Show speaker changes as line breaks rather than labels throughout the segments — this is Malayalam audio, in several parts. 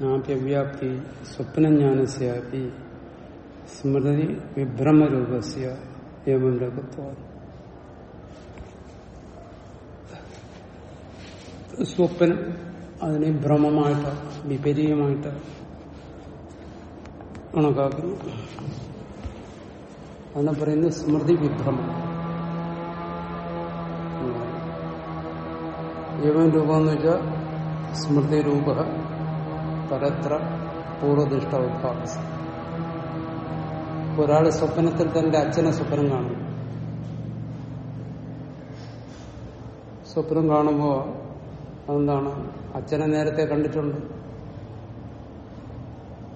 ആപ്യവ്യാപ്തി സ്വപ്നജ്ഞാനസ്യാപി സ്മൃതി വിഭ്രമരൂപസ്യ ഏവം രൂപത്വ സ്വപ്നം അതിനെ ഭ്രമമായിട്ട് വിപരീയമായിട്ട് കണക്കാക്കുന്നു. അതിനെ പറയുന്നത് സ്മൃതി വിഭ്രമം. ഏവം രൂപം എന്ന് വെച്ചാൽ സ്മൃതി രൂപ. പരത്ര പൂർവദിഷ്ട ഉദ്ഭാവസ് ഒരാൾ സ്വപ്നത്തിൽ തന്റെ അച്ഛനെ സ്വപ്നം കാണും സ്വപ്നം കാണുമ്പോൾ അതെന്താണ്? അച്ഛനെ നേരത്തെ കണ്ടിട്ടുണ്ട്.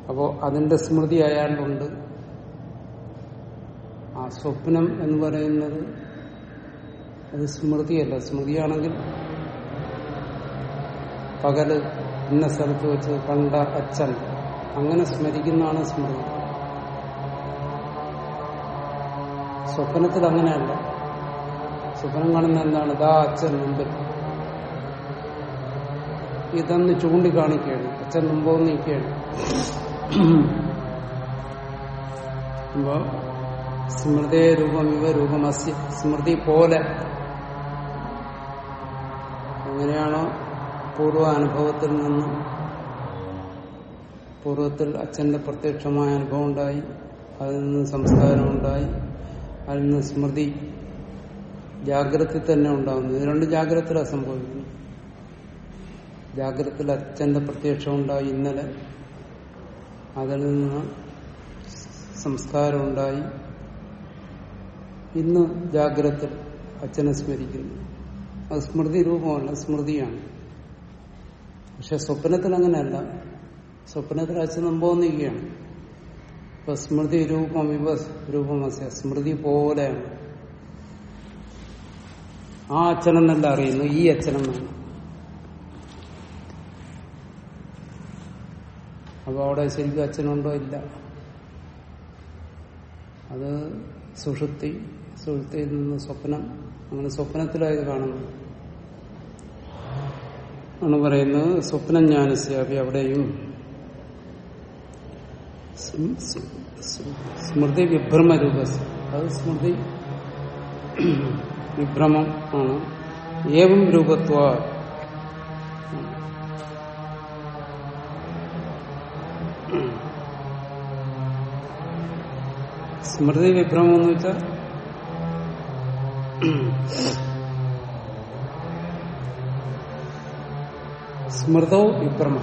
അപ്പോ അതിന്റെ സ്മൃതി അയാളുണ്ട് ആ സ്വപ്നം എന്ന് പറയുന്നത് അത് സ്മൃതിയല്ല. സ്മൃതിയാണെങ്കിൽ പകൽ ഇന്ന സ്ഥലത്ത് വെച്ച് കണ്ട അച്ഛൻ. അങ്ങനെ സ്മരിക്കുന്നതാണ് സ്മൃതി. സ്വപ്നത്തിൽ അങ്ങനെയല്ല. സ്വപ്നം കാണുന്ന എന്താണ്? ഇതാ അച്ഛൻ മുമ്പിൽ ഇതെന്ന് ചൂണ്ടിക്കാണിക്കുകയാണ്. അച്ഛൻ മുമ്പോ നിൽക്കുകയാണ്. അപ്പോ സ്മൃതേ രൂപം ഇവ രൂപമസ്യ. സ്മൃതി പോലെ പൂർവ അനുഭവത്തിൽ നിന്നും പൂർവത്തിൽ അച്ഛന്റെ പ്രത്യക്ഷമായ അനുഭവം ഉണ്ടായി അതിൽ നിന്ന് സംസ്കാരം ഉണ്ടായി അതിൽ നിന്ന് സ്മൃതി ജാഗ്രത തന്നെ ഉണ്ടാകുന്നു ഇത് രണ്ട് ജാഗ്രതയിലാണ് സംഭവിക്കുന്നത്. ജാഗ്രതയിൽ അച്ഛന്റെ പ്രത്യക്ഷം ഉണ്ടായി ഇന്നലെ. അതിൽ നിന്ന് സംസ്കാരം ഉണ്ടായി. ഇന്ന് ജാഗ്രത അച്ഛനെ സ്മരിക്കുന്നു. അത് സ്മൃതി രൂപമല്ല സ്മൃതിയാണ്. പക്ഷെ സ്വപ്നത്തിൽ അങ്ങനെയല്ല സ്വപ്നത്തിൽ അച്ഛൻ മുമ്പോന്നിരിക്കുകയാണ്. ഇപ്പൊ സ്മൃതി രൂപം ഇവ രൂപമസ്യ സ്മൃതി പോലെയാണ്. ആ അച്ഛനെന്നല്ല അറിയുന്നു ഈ അച്ഛനെന്നാണ്. അപ്പൊ അവിടെ ശരിക്കും അച്ഛനുണ്ടോ ഇല്ല. അത് സുഷുപ്തി സുഷുപ്തിയിൽ നിന്ന് സ്വപ്നം അങ്ങനെ സ്വപ്നത്തിലായത് കാണുന്നു. ആണ് പറയുന്നത് സ്വപ്നജ്ഞാനസ്യാപി അവിടെയും സ്മൃതി വിഭ്രമ രൂപ അത് സ്മൃതി വിഭ്രമം ആണ്. ഏവം രൂപത്വ സ്മൃതി വിഭ്രമം എന്ന് വെച്ചാൽ സ്മൃതോ വിഭ്രമ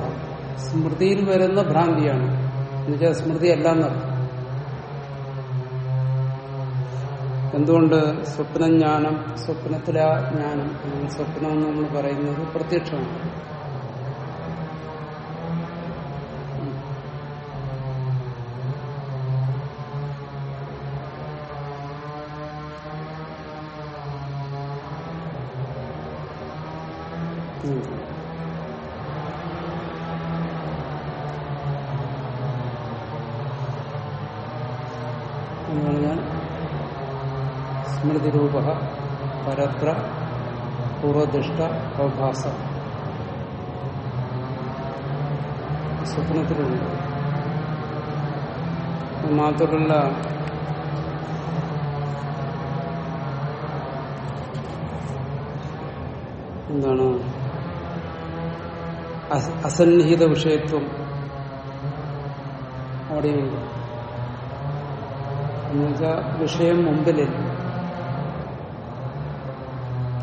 സ്മൃതിയിൽ വരുന്ന ഭ്രാന്തിയാണ്. എന്നുവെച്ചാൽ സ്മൃതി അല്ല നടക്കും എന്തുകൊണ്ട്? സ്വപ്നജ്ഞാനം സ്വപ്നത്തിലെ ജ്ഞാനം സ്വപ്നം എന്ന് നമ്മൾ പറയുന്നത് പ്രത്യക്ഷമാണ് എന്ന് പറഞ്ഞാൽ സ്മൃതിരൂപ പരത്ര പൂർവദിഷ്ട അവഭാസ സ്വപ്നത്തിലുണ്ട്. മാത്രമല്ല എന്താണ്? അസന്നിഹിത വിഷയത്വം അവിടെയുണ്ട് എന്നുവെച്ചാൽ വിഷയം മുമ്പിലില്ല?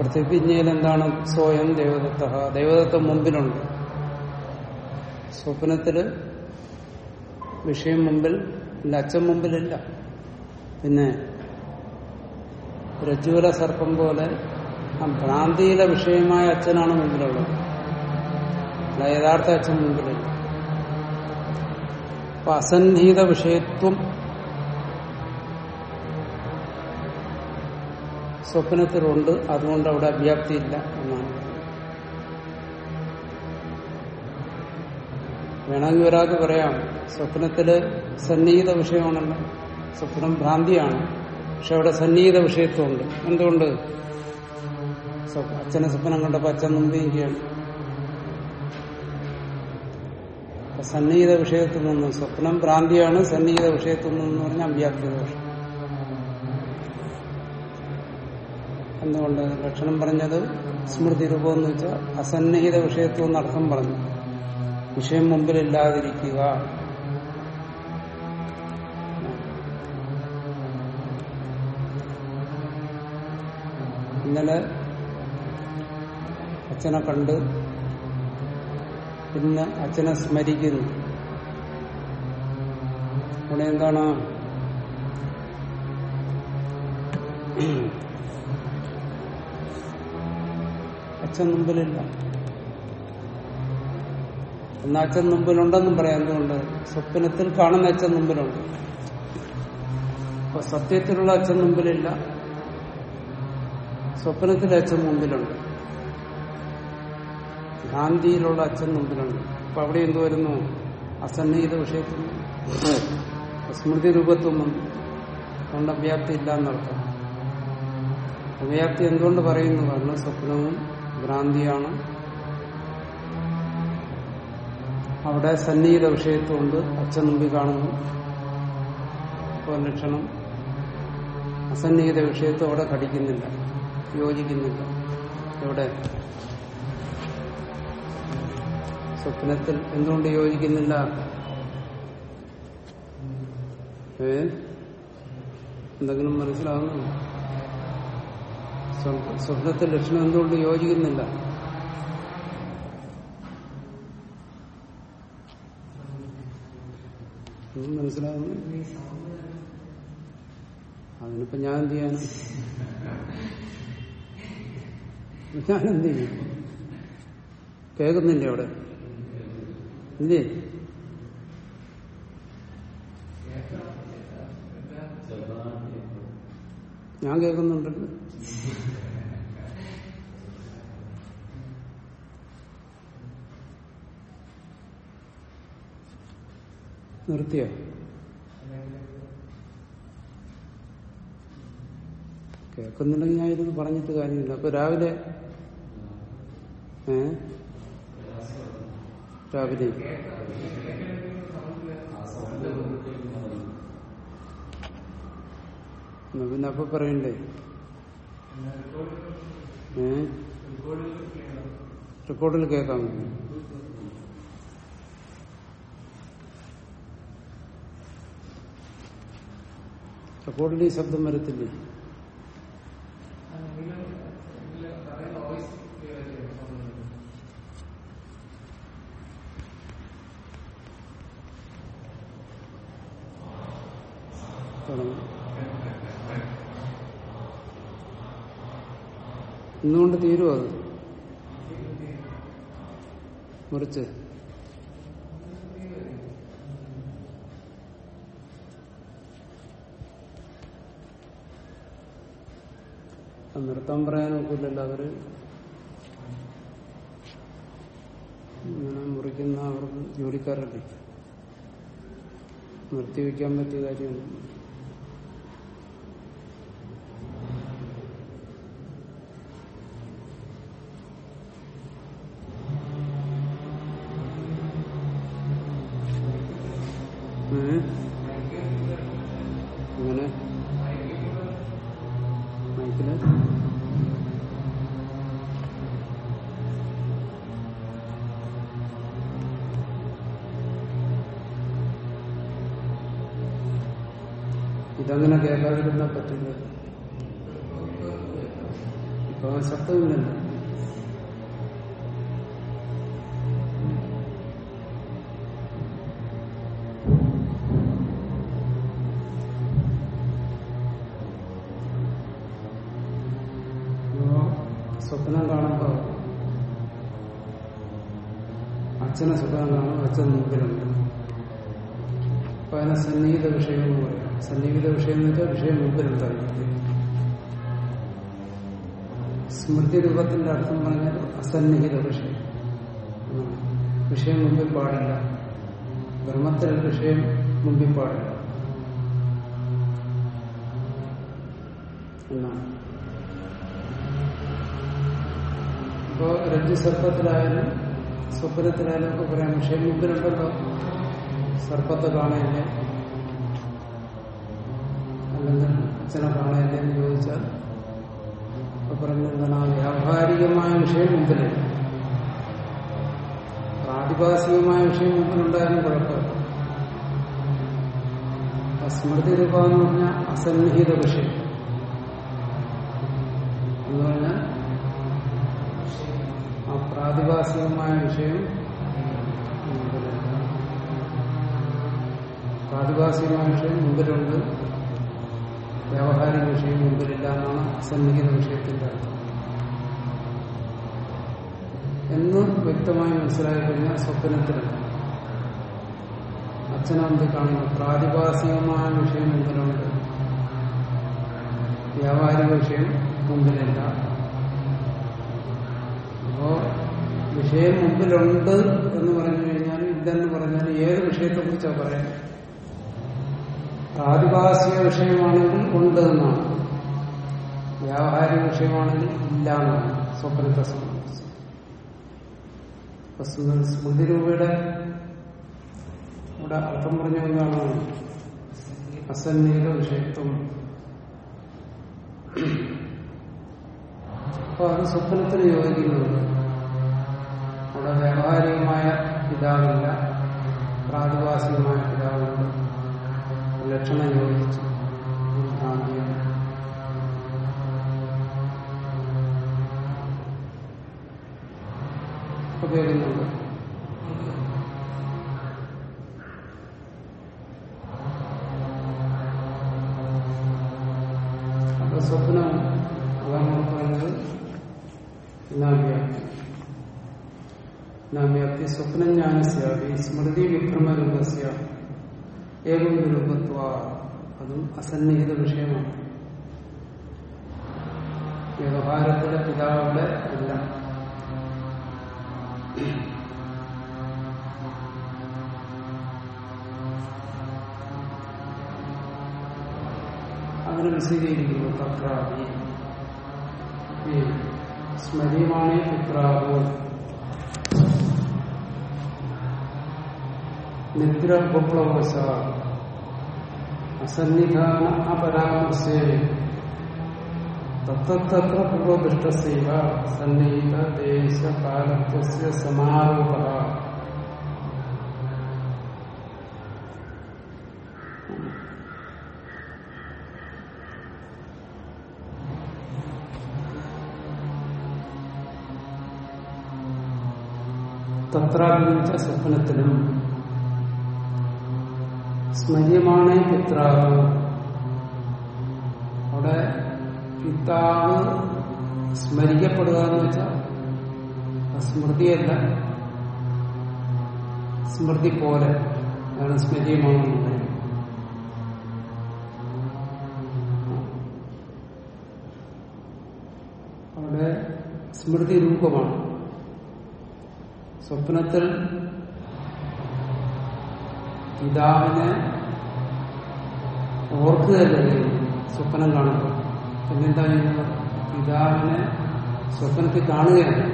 പ്രതിജ്ഞയിൽ എന്താണ്? സ്വയം ദേവദത്ത. ദേവദത്തം മുമ്പിലുണ്ട്. സ്വപ്നത്തിൽ വിഷയം മുമ്പിൽ എന്റെ അച്ഛൻ മുമ്പിലില്ല. പിന്നെ രജ്ജുവല സർപ്പം പോലെ ആ ഭ്രാന്തിയിലെ വിഷയമായ അച്ഛനാണ് മുമ്പിലുള്ളത്. അല്ല യഥാർത്ഥ അച്ഛൻ മുമ്പിലില്ല. അപ്പൊ അസന്നിഹിത വിഷയത്വം സ്വപ്നത്തിലുണ്ട്. അതുകൊണ്ട് അവിടെ അഭ്യാപ്തിയില്ല എന്നാണ്. വേണമെങ്കിൽ ഒരാൾക്ക് പറയാം സ്വപ്നത്തിൽ സന്നിഹിത വിഷയമാണല്ലോ. സ്വപ്നം ഭ്രാന്തിയാണ്. പക്ഷെ അവിടെ സന്നിഹിത വിഷയത്വമുണ്ട്. എന്തുകൊണ്ട്? അച്ഛനെ സ്വപ്നം കണ്ടപ്പോ അച്ഛൻ അപ്പൊ സന്നിഹിത വിഷയത്തിൽ നിന്ന് സ്വപ്നം ഭ്രാന്തിയാണ് സന്നിഹിത വിഷയത്തിൽ നിന്ന് പറഞ്ഞാൽ അവ്യാപ്തി ദോഷം. എന്തുകൊണ്ട് ലക്ഷണം പറഞ്ഞത് സ്മൃതി രൂപം എന്ന് വെച്ചാൽ അസന്നിഹിത വിഷയത്വം എന്നർത്ഥം പറഞ്ഞു. വിഷയം മുമ്പിലില്ലാതിരിക്കുക. ഇന്നലെ അച്ഛനെ കണ്ട് ഇന്ന് അച്ഛനെ സ്മരിക്കുന്നു. ഇവിടെ എന്താണ്? അച്ഛൻ മുമ്പിലില്ല. എന്നാ അച്ഛൻ മുമ്പിലുണ്ടെന്നും പറയാം. എന്തുകൊണ്ട്? സ്വപ്നത്തിൽ കാണുന്ന അച്ഛൻ മുമ്പിലുണ്ട്. അപ്പൊ സത്യത്തിലുള്ള അച്ഛൻ മുമ്പിലില്ല. സ്വപ്നത്തിലെ അച്ഛൻ മുമ്പിലുണ്ട്. ഭ്രാന്തിയിലുള്ള അച്ഛൻ മുമ്പിലുണ്ട്. അപ്പൊ അവിടെ എന്ത് വരുന്നു? അസന്നിഹിത വിഷയത്തിൽ സ്മൃതി രൂപത്വം വന്നു. അതുകൊണ്ട് അവ്യാപ്തി ഇല്ല എന്നർത്ഥം. അവ്യാപ്തി എന്തുകൊണ്ട് പറയുന്നു? കാരണം സ്വപ്നവും ഭ്രാന്തിയാണ്. അവിടെ സന്നിഹിത വിഷയത്വമുണ്ട് അച്ഛൻ മുമ്പിൽ കാണുന്നു. അപ്പോൾ ലക്ഷണം അസന്നിഹിത വിഷയത്വം അവിടെ കടിക്കുന്നില്ല യോജിക്കുന്നില്ല. എവിടെ? സ്വപ്നത്തിൽ എന്തുകൊണ്ട് യോജിക്കുന്നില്ല? ഏ? എന്തെങ്കിലും മനസ്സിലാകുന്നു സ്വപ്നത്തിൽ ലക്ഷണം എന്തുകൊണ്ട് യോജിക്കുന്നില്ല? മനസ്സിലാകുന്നു അതിനിപ്പോ ഞാൻ എന്ത് ചെയ്യാനും ഞാൻ എന്ത് ചെയ്യും? കേൾക്കുന്നില്ലേ അവിടെ? ഇല്ലേ? ഞാൻ കേൾക്കുന്നുണ്ടല്ലോ നിർത്തിയ? കേൾക്കുന്നുണ്ടെങ്കിൽ ഞാൻ ഇരുന്ന് പറഞ്ഞിട്ട് കാര്യമില്ല. അപ്പൊ രാവിലെ ഏ? രാവിലെ. എന്നാ പിന്നെ അപ്പൊ പറയണ്ടേ? ഏ? റെക്കോർഡിൽ കേൾക്കാൻ റെക്കോർഡിൽ ഈ ശബ്ദം വരത്തില്ലേ? ഇന്നുകൊണ്ട് തീരുമോ അത്? മുറിച്ച്. പറയാൻ നോക്കില്ലല്ലോ അവർ. ഇങ്ങനെ മുറിക്കുന്ന അവർക്ക് ജോലിക്കാരല്ലേ? നിർത്തിവെക്കാൻ പറ്റിയ കാര്യമാണ് ഇപ്പൊ ശബ്ദമില്ലല്ലോ സ്വപ്നം കാണുമ്പോ അച്ഛനെ സ്വപ്നം കാണും അച്ഛൻ മുമ്പിലുണ്ട് അപ്പൊ അതിനെ സന്നിഹിത വിഷയം എന്ന് പറയാം. സന്നിഹിത വിഷയം എന്ന് വെച്ചാൽ വിഷയം മുമ്പിലുണ്ടായിരിക്കും സ്മൃതി രൂപത്തിന്റെ അർത്ഥം പറഞ്ഞാൽ അസന്നിഹിത വിഷയം. വിഷയം മുമ്പിൽ പാടില്ല. ബ്രഹ്മത്തിൽ വിഷയം മുമ്പിൽ പാടില്ല. എന്നാണ്. ഇപ്പോ രജ്ജു സർപ്പത്തിലായാലും സ്വപ്നത്തിലായാലൊക്കെ പറയാം. വിഷയം മുമ്പിലുണ്ടല്ലോ സർപ്പത്തെ കാണയില്ലേ അല്ലെങ്കിൽ അച്ഛനെ കാണയില്ലേ എന്ന് ചോദിച്ചാൽ ഇപ്പൊ പറഞ്ഞെന്താണ് ആ വ്യാവഹാരികമായ വിഷയം മുമ്പിലുണ്ട് പ്രാതിഭാസികമായ വിഷയം മുമ്പിലുണ്ടായാലും കുഴപ്പമില്ല. സ്മൃതി രൂപ എന്ന് പറഞ്ഞാൽ അസന്നിഹിത വിഷയം. എന്ന് പറഞ്ഞാൽ ആ പ്രാതിഭാസികമായ വിഷയം പ്രാതിഭാസികമായ വിഷയം മുമ്പിലുണ്ട്. വിഷയം മുമ്പിലില്ല എന്നാണ് സന്നിഹിത വിഷയത്തിന്റെ അർത്ഥം എന്ന് വ്യക്തമായി മനസ്സിലാക്കി കഴിഞ്ഞാൽ സ്വപ്നത്തിലാണ്. അച്ഛനാന്തി കാണുന്നു. പ്രാതിഭാസികമായ വിഷയം മുമ്പിലുണ്ട്. വ്യാപാരിക വിഷയം മുമ്പിലില്ല. അപ്പോ വിഷയം മുമ്പിലുണ്ട് എന്ന് പറഞ്ഞു കഴിഞ്ഞാൽ ഇല്ലെന്ന് പറഞ്ഞാൽ ഏത് വിഷയത്തെ കുറിച്ചാണ് പ്രാതിഭാസിക വിഷയമാണെങ്കിൽ ഉണ്ട് എന്നാണ് വ്യാവഹാരിക വിഷയമാണെങ്കിൽ ഇല്ല എന്നാണ് സ്വപ്നത്തെ സംബന്ധിച്ച്. സ്മൃതി രൂപയുടെ ഇവിടെ അർത്ഥം പറഞ്ഞ എന്താണ് അസന്നിഹിത വിഷയത്വം. അപ്പൊ അത് സ്വപ്നത്തിന് യോജിക്കുന്നുണ്ട്. അവിടെ വ്യാവഹാരികമായ പിതാവില്ല പ്രാതിഭാസികമായ പിതാവുണ്ട്. ലക്ഷണം യോജിച്ച് കേൾക്കുന്നുണ്ട് അപ്പൊ സ്വപ്നം അതാണ് പറയുന്നത് നാമ്യാപ്തി നാമ്യാപ്തി സ്വപ്നജ്ഞാനസ്യാപി സ്മൃതി വിഭ്രമരൂപസ്യ ഏവം രൂപത്വ അതും അസന്നിഹിത വിഷയമാണ്. വ്യവഹാരത്തിലെ പിതാവിടെ അല്ല അതിനെ വിശദീകരിക്കുന്നു. തത്രാവി സ്മരിയമാണ് പുത്രാവോ നിദ്ര ഉപപ്ലവശ അസന്നിധാന അപരാമർശേ തത്ര പൂർവദൃഷ്ടസൈവ സന്നിഹിത ദേശ കാലത്വസ്യ സമാരോപ തത്രാഭിച്ച സ്വപ്നത്തിലും സ്മര്യമാണ് പിത്രാവ്. അവിടെ പിതാവ് സ്മരിക്കപ്പെടുക എന്ന് വെച്ചാൽ സ്മൃതിയല്ല. സ്മൃതി പോലെ അതാണ് സ്മര്യമാണെന്ന് പറയുന്നത് അവിടെ സ്മൃതി രൂപമാണ്. സ്വപ്നത്തിൽ പിതാവിനെ ഓർക്കുകയല്ല സ്വപ്നം കാണുമ്പോൾ പിന്നെന്താ ചെയ്യുന്നത്? പിതാവിനെ സ്വപ്നത്തിൽ കാണുകയാണ്.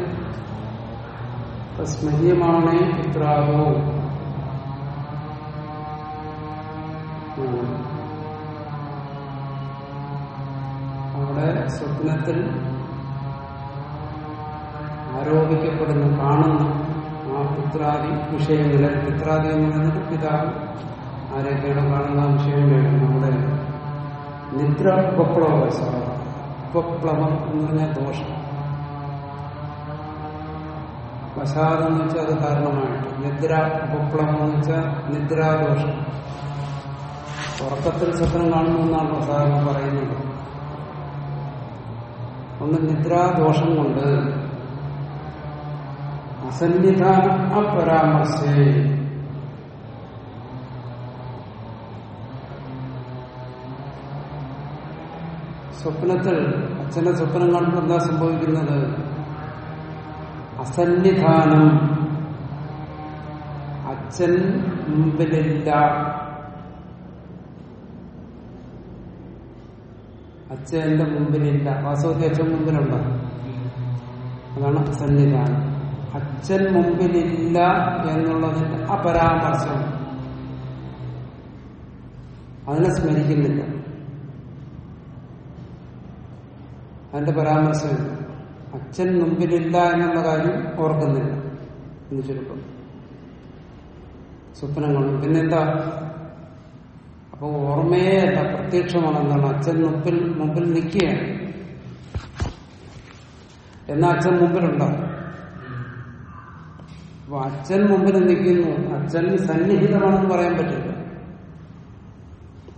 അപ്പൊ സ്മര്യമാണ് പിത്രാവോ അവിടെ സ്വപ്നത്തിൽ ആരോപിക്കപ്പെടുന്നു കാണുന്നു ആ പുത്രാദി വിഷയങ്ങളെ പുത്രാദി എന്ന് പറയുന്നത് പിതാവ്. ആരൊക്കെയാണ് കാണുന്ന ആ വിഷയങ്ങളാണ് നമ്മുടെ നിദ്ര ഉപപ്ലവശ ഉപപ്ലവം എന്ന് പറഞ്ഞാൽ ദോഷം. വശാദെന്ന് വെച്ചാൽ അത് കാരണമായിട്ട്. നിദ്ര ഉപപ്ലവം എന്ന് വെച്ചാൽ നിദ്രാദോഷം. ഉറക്കത്തിൽ സ്വപ്നം കാണുമെന്നാണ് സാധാരണ പറയുന്നത്. ഒന്ന് നിദ്രാദോഷം കൊണ്ട് അസന്നിധാന അപരാമർശേ സ്വപ്നത്തിൽ അച്ഛനെ സ്വപ്നം കാണുമ്പോൾ എന്താ സംഭവിക്കുന്നത്? അസന്നിധാനം. അച്ഛൻ മുമ്പിലില്ല. അച്ഛന്റെ മുമ്പിലില്ല. വാസ്തവത്തിൽ അച്ഛൻ മുമ്പിലുണ്ട്? അതാണ് അസന്നിധാനം. അച്ഛൻ മുമ്പിലില്ല എന്നുള്ളതിന്റെ അപരാമർശം അതിനെ സ്മരിക്കുന്നില്ല. അതിന്റെ പരാമർശമില്ല അച്ഛൻ മുമ്പിലില്ല എന്നുള്ള കാര്യം ഓർക്കുന്നില്ല എന്ന് ചുരുക്കം സ്വപ്നം കാണും. പിന്നെന്താ? അപ്പൊ ഓർമ്മയെ അല്ല പ്രത്യക്ഷമാണ് എന്താണ് അച്ഛൻ മുമ്പിൽ മുമ്പിൽ നിൽക്കുകയാണ്. എന്നാ അച്ഛൻ മുമ്പിലുണ്ടാവും അപ്പൊ അച്ഛൻ മുമ്പിൽ നിൽക്കുന്നു. അച്ഛൻ സന്നിഹിതമാണെന്ന് പറയാൻ പറ്റില്ല.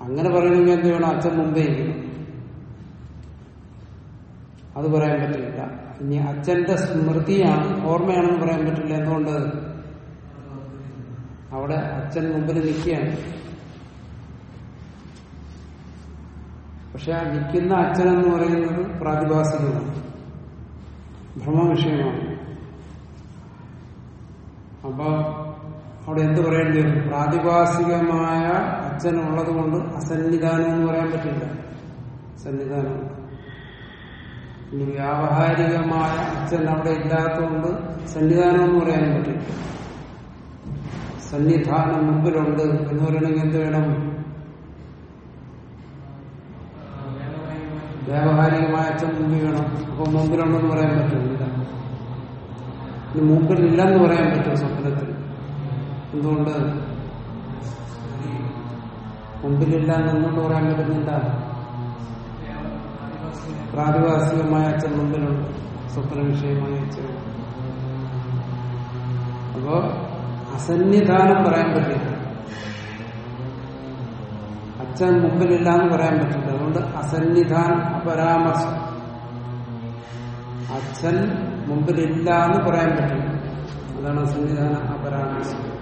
അങ്ങനെ പറയണമെങ്കിൽ എന്ത് വേണം അച്ഛൻ മുമ്പേ ഇരിക്കണം അത് പറയാൻ പറ്റില്ല. ഇനി അച്ഛന്റെ സ്മൃതിയാണ് ഓർമ്മയാണെന്ന് പറയാൻ പറ്റില്ല. എന്തുകൊണ്ട്? അവിടെ അച്ഛൻ മുമ്പിൽ നിൽക്കുകയാണ്. പക്ഷെ ആ നിൽക്കുന്ന അച്ഛനെന്ന് പറയുന്നത് പ്രാതിഭാസികമാണ്. ഭ്രമവിഷയമാണ് അപ്പൊ അവിടെ എന്ത് പറയേണ്ടി വരും? പ്രാതിഭാസികമായ അച്ഛനുള്ളത് കൊണ്ട് അസന്നിധാനം എന്ന് പറയാൻ പറ്റില്ല. സന്നിധാനമുണ്ട് ഇനി വ്യാവഹാരികമായ അച്ഛൻ അവിടെ ഇല്ലാത്തതുകൊണ്ട് സന്നിധാനം എന്ന് പറയാൻ പറ്റില്ല. സന്നിധാനം മുമ്പിലുണ്ട് എന്ന് പറയണമെങ്കിൽ എന്ത് വേണം? വ്യാവഹാരികമായ അച്ഛൻ മുമ്പിൽ വേണം. അപ്പൊ മുമ്പിലുണ്ടെന്ന് പറയാൻ പറ്റുന്നില്ല. ഇനി മുമ്പിലില്ലെന്ന് പറയാൻ പറ്റും സ്വപ്നത്തിൽ. എന്തുകൊണ്ട്? മുമ്പിലില്ല എന്നുകൊണ്ട് പറയാൻ പറ്റുന്നില്ല. പ്രാതിഭാസികമായ അച്ഛൻ മുമ്പിലുണ്ട് സ്വപ്ന വിഷയമായ അച്ഛൻ. അപ്പോ അസന്നിധാനം പറയാൻ പറ്റില്ല. അച്ഛൻ മുമ്പിലില്ല എന്ന് പറയാൻ പറ്റില്ല. അതുകൊണ്ട് അസന്നിധാനം അപരാമർശം. അച്ഛൻ മുമ്പിലില്ല എന്ന് പറയാൻ പറ്റില്ല. അതാണ് അസന്നിധാന അപരാമർശം.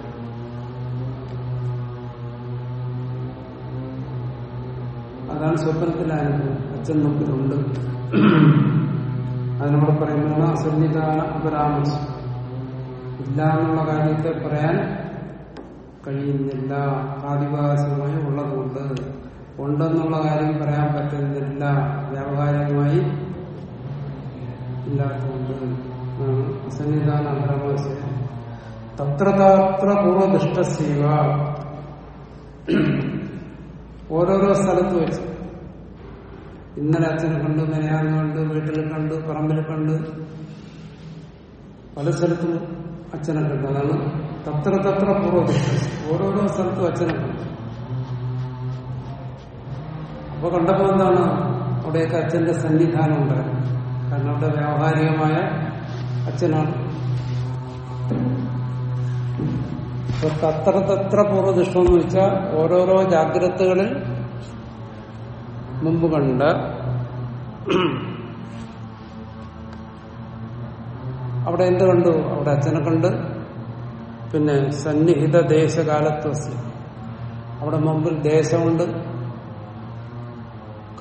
അതാണ് സ്വപ്നത്തിലെ അനുഭവം അച്ഛൻ നമുക്കിതുണ്ട് നമ്മൾ പറയുന്നതാണ് അസന്നിധാന അപരാമർശം ഇല്ല എന്നുള്ള കാര്യത്തെ പറയാൻ കഴിയുന്നില്ല. ആദിവാസികമായി ഉള്ളതുകൊണ്ട്. ഉണ്ടെന്നുള്ള കാര്യം പറയാൻ പറ്റുന്നില്ല. വ്യാവഹാരികമായി ഇല്ലാത്തതുകൊണ്ട്. അസന്നിധാന അപരാമർശം തത്രതാത്ര തത്ര പൂർവദുഷ്ടസേവ ഓരോരോ സ്ഥലത്ത് വെച്ച് ഇന്നലെ അച്ഛനെ കണ്ടു മെനയാന്ന് കണ്ടു വീട്ടിൽ കണ്ടു പറമ്പിൽ കണ്ട്. പല സ്ഥലത്തും അച്ഛനെ കണ്ടു. അതാണ് തത്ര തത്ര പൂർവദൃഷ്ട ഓരോരോ സ്ഥലത്തും അച്ഛനെ കണ്ടു. അപ്പൊ കണ്ടപ്പോ എന്താണ്? അവിടെയൊക്കെ അച്ഛന്റെ സന്നിധാനം ഉണ്ടായിരുന്നു കാരണം അവിടെ വ്യാവഹാരികമായ അച്ഛനാണ്. അപ്പൊ തത്ര തത്ര പൂർവദിഷ്ടം എന്ന് വെച്ചാൽ ഓരോരോ ജാഗ്രതകളിൽ മുമ്പ് കണ്ട അവിടെ എന്ത് കണ്ടു? അവിടെ അച്ഛനെ കണ്ട്. പിന്നെ സന്നിഹിത ദേശകാലത്വസ്യ അവിടെ മുമ്പിൽ ദേശമുണ്ട്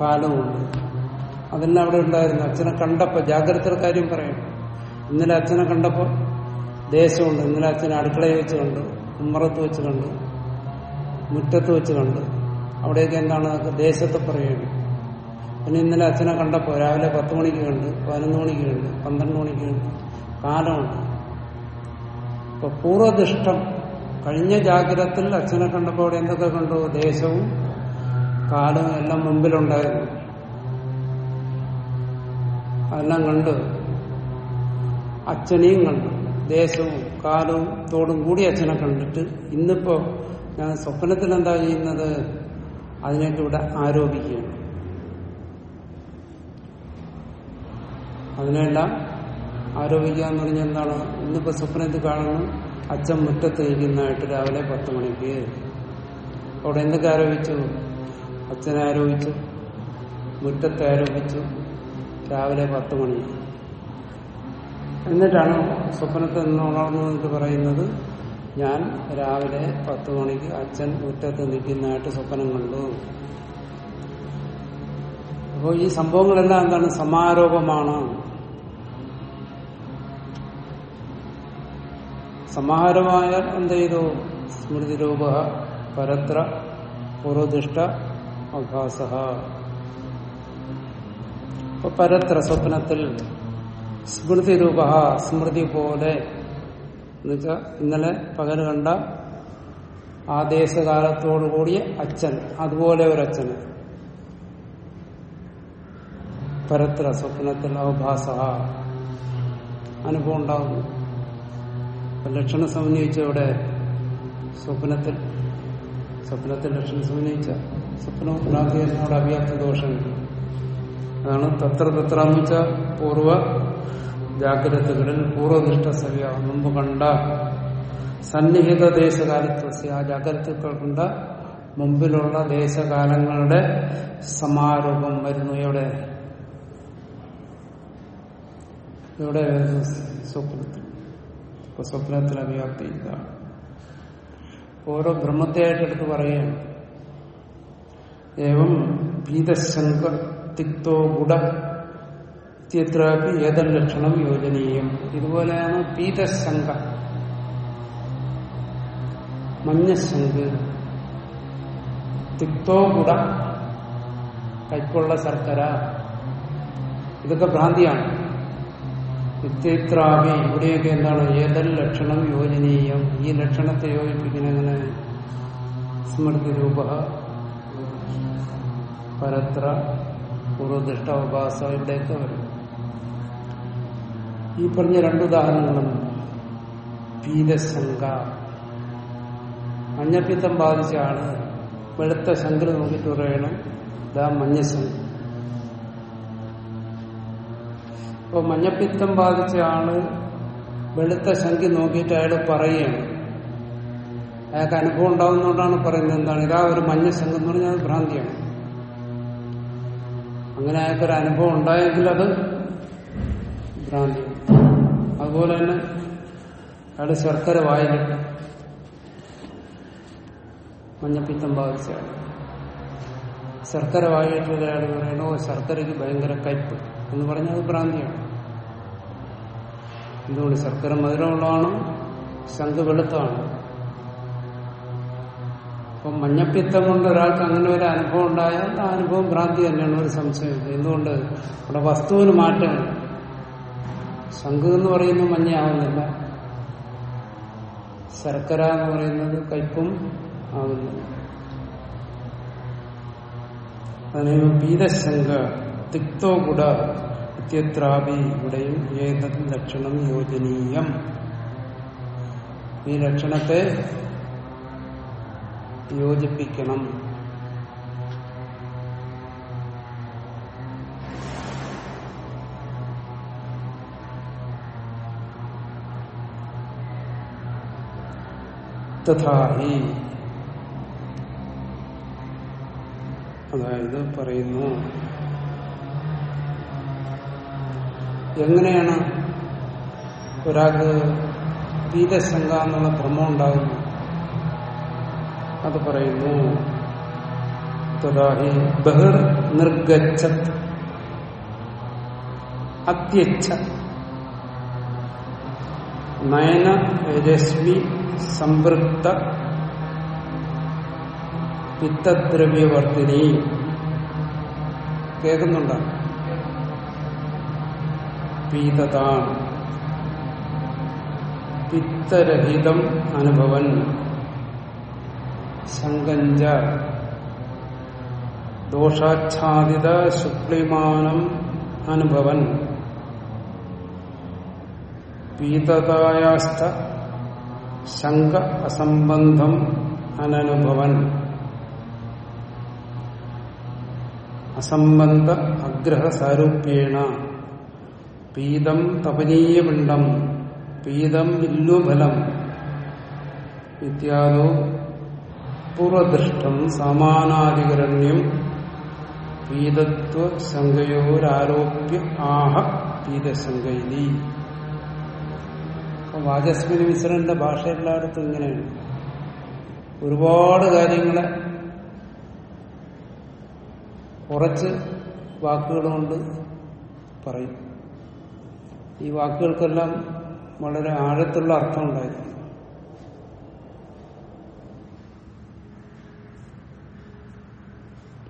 കാലമുണ്ട് അതെല്ലാം അവിടെ ഉണ്ടായിരുന്നു. അച്ഛനെ കണ്ടപ്പോ ജാഗ്രത കാര്യം പറയണം ഇന്നലെ അച്ഛനെ കണ്ടപ്പോ ദേശമുണ്ട്. ഇന്നലെ അച്ഛനെ അടുക്കളയിൽ വെച്ച് കണ്ടു ഉമ്മറത്ത് വെച്ച് കണ്ടു മുറ്റത്ത് വെച്ച് കണ്ടു. അവിടെയൊക്കെ എന്താണ് ദേശത്തെ പറയുന്നത് പിന്നെ ഇന്നലെ അച്ഛനെ കണ്ടപ്പോ രാവിലെ പത്ത് മണിക്ക് കണ്ട് പതിനൊന്ന് മണിക്ക് കണ്ട് പന്ത്രണ്ട് മണിക്ക് കണ്ട്. കാലമുണ്ട്. ഇപ്പൊ പൂർവദിഷ്ടം. കഴിഞ്ഞ ജാഗ്രതത്തിൽ അച്ഛനെ കണ്ടപ്പോൾ അവിടെ എന്തൊക്കെ കണ്ടു? ദേശവും കാലവും എല്ലാം മുമ്പിലുണ്ടായിരുന്നു. അതെല്ലാം കണ്ട് അച്ഛനെയും കണ്ടു. ദേശവും കാലവും തോടും കൂടി അച്ഛനെ കണ്ടിട്ട് ഇന്നിപ്പോ ഞാൻ സ്വപ്നത്തിൽ എന്താ ചെയ്യുന്നത്? അതിനെ ഇവിടെ ആരോപിക്കുകയാണ്. അതിനെല്ലാം ആരോപിക്കുക എന്ന് പറഞ്ഞാൽ എന്താണ്? ഇന്നിപ്പോ സ്വപ്നത്തിൽ കാണുന്നു അച്ഛൻ മുറ്റത്ത് ഇരിക്കുന്നതായിട്ട് രാവിലെ പത്ത് മണിക്ക്. അവിടെ എന്തൊക്കെ ആരോപിച്ചു? അച്ഛനെ ആരോപിച്ചു മുറ്റത്തെ ആരോപിച്ചു രാവിലെ പത്ത് മണി. എന്നിട്ടാണ് സ്വപ്നത്തിൽ നിന്ന് ഉണർന്നു പറയുന്നത് ഞാൻ രാവിലെ പത്ത് മണിക്ക് അച്ഛൻ മുറ്റത്ത് നിൽക്കുന്നതായിട്ട് സ്വപ്നം കണ്ടു. അപ്പോൾ ഈ സംഭവങ്ങളെല്ലാം എന്താണ്? സമാരോപമാണ്. സമാഹാരമായാൽ എന്ത് ചെയ്തു? സ്മൃതിരൂപ പരത്ര പൂർവദിഷ്ട അഭാസ പരത്ര സ്വപ്നത്തിൽ സ്മൃതി രൂപ സ്മൃതി പോലെ എന്നുവെച്ചാൽ ഇന്നലെ പകൽ കണ്ട ആ ദേശകാലത്തോടു കൂടിയ അച്ഛൻ അതുപോലെ ഒരു അച്ഛന് പരത്ര സ്വപ്നത്തിൽ അവഭാസ അനുഭവം ഉണ്ടാകുന്നു അപ്പൊ ലക്ഷണം സമന്വയിച്ച അവിടെ സ്വപ്നത്തിൽ സ്വപ്നത്തിൽ ലക്ഷണം സമന്വയിച്ച സ്വപ്നം പ്രാർത്ഥനയോട് അവ്യാപ്ത ദോഷമുണ്ട് അതാണ് തത്ര തത്രാമിച്ച പൂർവ ജാഗ്രതകളിൽ പൂർവനിഷ്ഠ സവ്യ. മുമ്പ് കണ്ട സന്നിഹിത ദേശകാലത്വസ്യ. ആ ജാഗ്രതകൾ കണ്ട മുമ്പിലുള്ള ദേശകാലങ്ങളുടെ സമാരൂപം വരുന്നു. എവിടെ? ഇവിടെ സ്വപ്നത്തിൽ. ഇപ്പൊ സ്വപ്നത്തിൽ അവ്യാപ്തി ഇതാണ് ഓരോ ബ്രഹ്മത്തെയായിട്ട് എടുത്ത് പറയുകയാണ്. ഏവം ഭീതശങ്ക തിക്തോ ഗുഡ ഇത്യത്രാപി ഏതൽ ലക്ഷണം യോജനീയം. ഇതുപോലെയാണ് ഭീതശങ്ക. മഞ്ഞശങ്ക്. തിക്തോ ഗുഡ കൈക്കുള്ള ശർക്കര. ഇതൊക്കെ ഭ്രാന്തിയാണ്. ഇത്യത്രാപി ഇവിടെയൊക്കെ എന്താണ്? ഏതൽ ലക്ഷണം യോജനീയം? ഈ ലക്ഷണത്തെ യോജിപ്പിക്കുന്ന എങ്ങനെ സ്മൃതി രൂപ പരത്ര പൂർവദിഷ്ട ഉപാസ ഇവിടെയൊക്കെ വരും. ഈ പറഞ്ഞ രണ്ടുദാഹരണങ്ങളും പീതശങ്ക മഞ്ഞപ്പിത്തം ബാധിച്ചാണ് വെളുത്ത ശങ്കർ നോക്കിയിട്ട് പറയണം ഇതാ മഞ്ഞശങ്ക ഇപ്പൊ മഞ്ഞപ്പിത്തം ബാധിച്ച ആൾ വെളുത്ത ശങ്കി നോക്കിയിട്ട് അയാൾ പറയുകയാണ്. അയാൾക്ക് അനുഭവം ഉണ്ടാവുന്നതുകൊണ്ടാണ് പറയുന്നത് എന്താണ്? ഇതാ ഒരു മഞ്ഞ ശങ്കം എന്ന് പറഞ്ഞാൽ ഭ്രാന്തിയാണ്. അങ്ങനെ അയാൾക്കൊരു അനുഭവം ഉണ്ടായെങ്കിൽ അത് ഭ്രാന്തി. അതുപോലെ തന്നെ അയാൾ ശർക്കര വായിലിട്ട് മഞ്ഞപ്പിത്തം ബാധിച്ച ആൾ ശർക്കര വായിലിട്ട് അയാൾ പറയണോ ശർക്കരയ്ക്ക് ഭയങ്കര കയ്പ് എന്ന് പറഞ്ഞാൽ അത് ഭ്രാന്തിയാണ്. എന്തുകൊണ്ട് ശർക്കര മധുരമുള്ളതാണ് ശംഖ് വെളുത്താണ് അപ്പം മഞ്ഞപ്പിത്തം കൊണ്ട് ഒരാൾക്ക് അങ്ങനെ ഒരു അനുഭവം ഉണ്ടായാൽ ആ അനുഭവം ഭ്രാന്തി തന്നെയാണ് ഒരു സംശയമില്ല എന്തുകൊണ്ട്? അവിടെ വസ്തുവിന് മാറ്റമില്ല ശംഖ് എന്ന് പറയുന്നത് മഞ്ഞയാവുന്നില്ല. ശർക്കര എന്ന് പറയുന്നത് കയ്പും ആവുന്നില്ല. അതിനെ പീതശങ്ക തിക്തോ ഗുഡ ഇത്യത്രാപി ഇവിടെയും ഏതത് ലക്ഷണം യോജനീയം. ഈ ലക്ഷണത്തെ യോജിപ്പിക്കണം. തഥാഹി അതായത് പറയുന്നു എങ്ങനെയാണ് ഒരാൾക്ക് പീതശങ്ക എന്നുള്ള ഭ്രമം ഉണ്ടാകുന്നു അത് പറയുന്നു. തഥാഹി ബഹിർ നിർഗച്ഛത്. അത്യച്ഛ. നയന രശ്മി സംപൃക്ത പിത്തദ്രവ്യവർത്തിനി. കേൾക്കുന്നുണ്ടോ? പീതതാം. പിത്തരഹിതം അനുഭവൻ. ശങ്കഞ്ച ദോഷാച്ഛാദിത ശുക്ലിമാനം അനുഭവൻ. പീതതായാസ്ഥ ശങ്ക അസംബന്ധം അനനുഭവൻ. അസംബന്ധ അഗ്രഹ സാരൂപ്യേണ പീതം തപനീയപിണ്ഡം പീതം ഇല്ലുഫലം ഇത്യാദോ പൂർവദൃഷ്ടം സമാനാധികരണ്യം പീതത്വ ആഹ പീതശങ്കയിലി അപ്പൊ വാചസ്മിനി മിശ്രന്റെ ഭാഷ എല്ലായിടത്തും ഇങ്ങനെയാണ് ഒരുപാട് കാര്യങ്ങളെ കുറച്ച് വാക്കുകൾ കൊണ്ട് പറയും. ഈ വാക്കുകൾക്കെല്ലാം വളരെ ആഴത്തുള്ള അർത്ഥം ഉണ്ടായിരുന്നു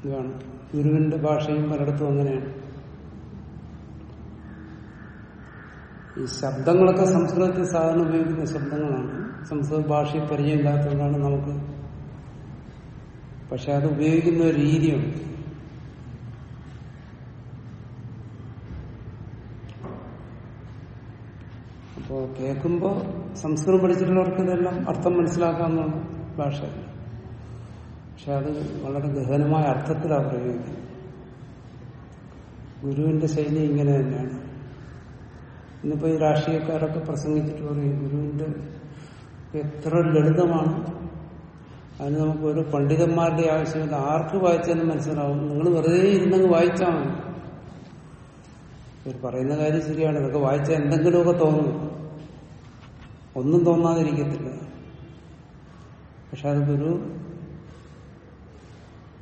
ഇതാണ്. ഗുരുവിന്റെ ഭാഷയും പലയിടത്തും അങ്ങനെയാണ്. ഈ ശബ്ദങ്ങളൊക്കെ സംസ്കൃതത്തിൽ സാധാരണ ഉപയോഗിക്കുന്ന ശബ്ദങ്ങളാണ്. സംസ്കൃത ഭാഷയിൽ പരിചയമില്ലാത്തതുകൊണ്ടാണ് നമുക്ക് പക്ഷെ അത് ഉപയോഗിക്കുന്ന ഒരു രീതിയുണ്ട്. അപ്പോ കേൾക്കുമ്പോ സംസ്കൃതം പഠിച്ചിട്ടുള്ളവർക്ക് ഇതെല്ലാം അർത്ഥം മനസ്സിലാക്കാവുന്നതാണ് ഭാഷ. പക്ഷെ അത് വളരെ ഗഹനമായ അർത്ഥത്തിലാണ് പ്രയോഗിക്കുന്നത്. ഗുരുവിന്റെ ശൈലി ഇങ്ങനെ തന്നെയാണ്. ഇന്നിപ്പോ ഈ രാഷ്ട്രീയക്കാരൊക്കെ പ്രസംഗിച്ചിട്ട് പറയും ഗുരുവിന്റെ എത്ര ലളിതമാണ്. അതിന് നമുക്ക് ഒരു പണ്ഡിതന്മാരുടെ ആവശ്യമില്ല. ആർക്ക് വായിച്ചാലും മനസ്സിലാവും. നിങ്ങൾ വെറുതെ ഇരുന്നങ്ങ് വായിച്ചാൽ മതി. പറയുന്ന കാര്യം ശരിയാണ്. ഇതൊക്കെ വായിച്ചാൽ എന്തെങ്കിലുമൊക്കെ തോന്നും. ഒന്നും തോന്നാതിരിക്കത്തില്ല. പക്ഷെ അതൊരു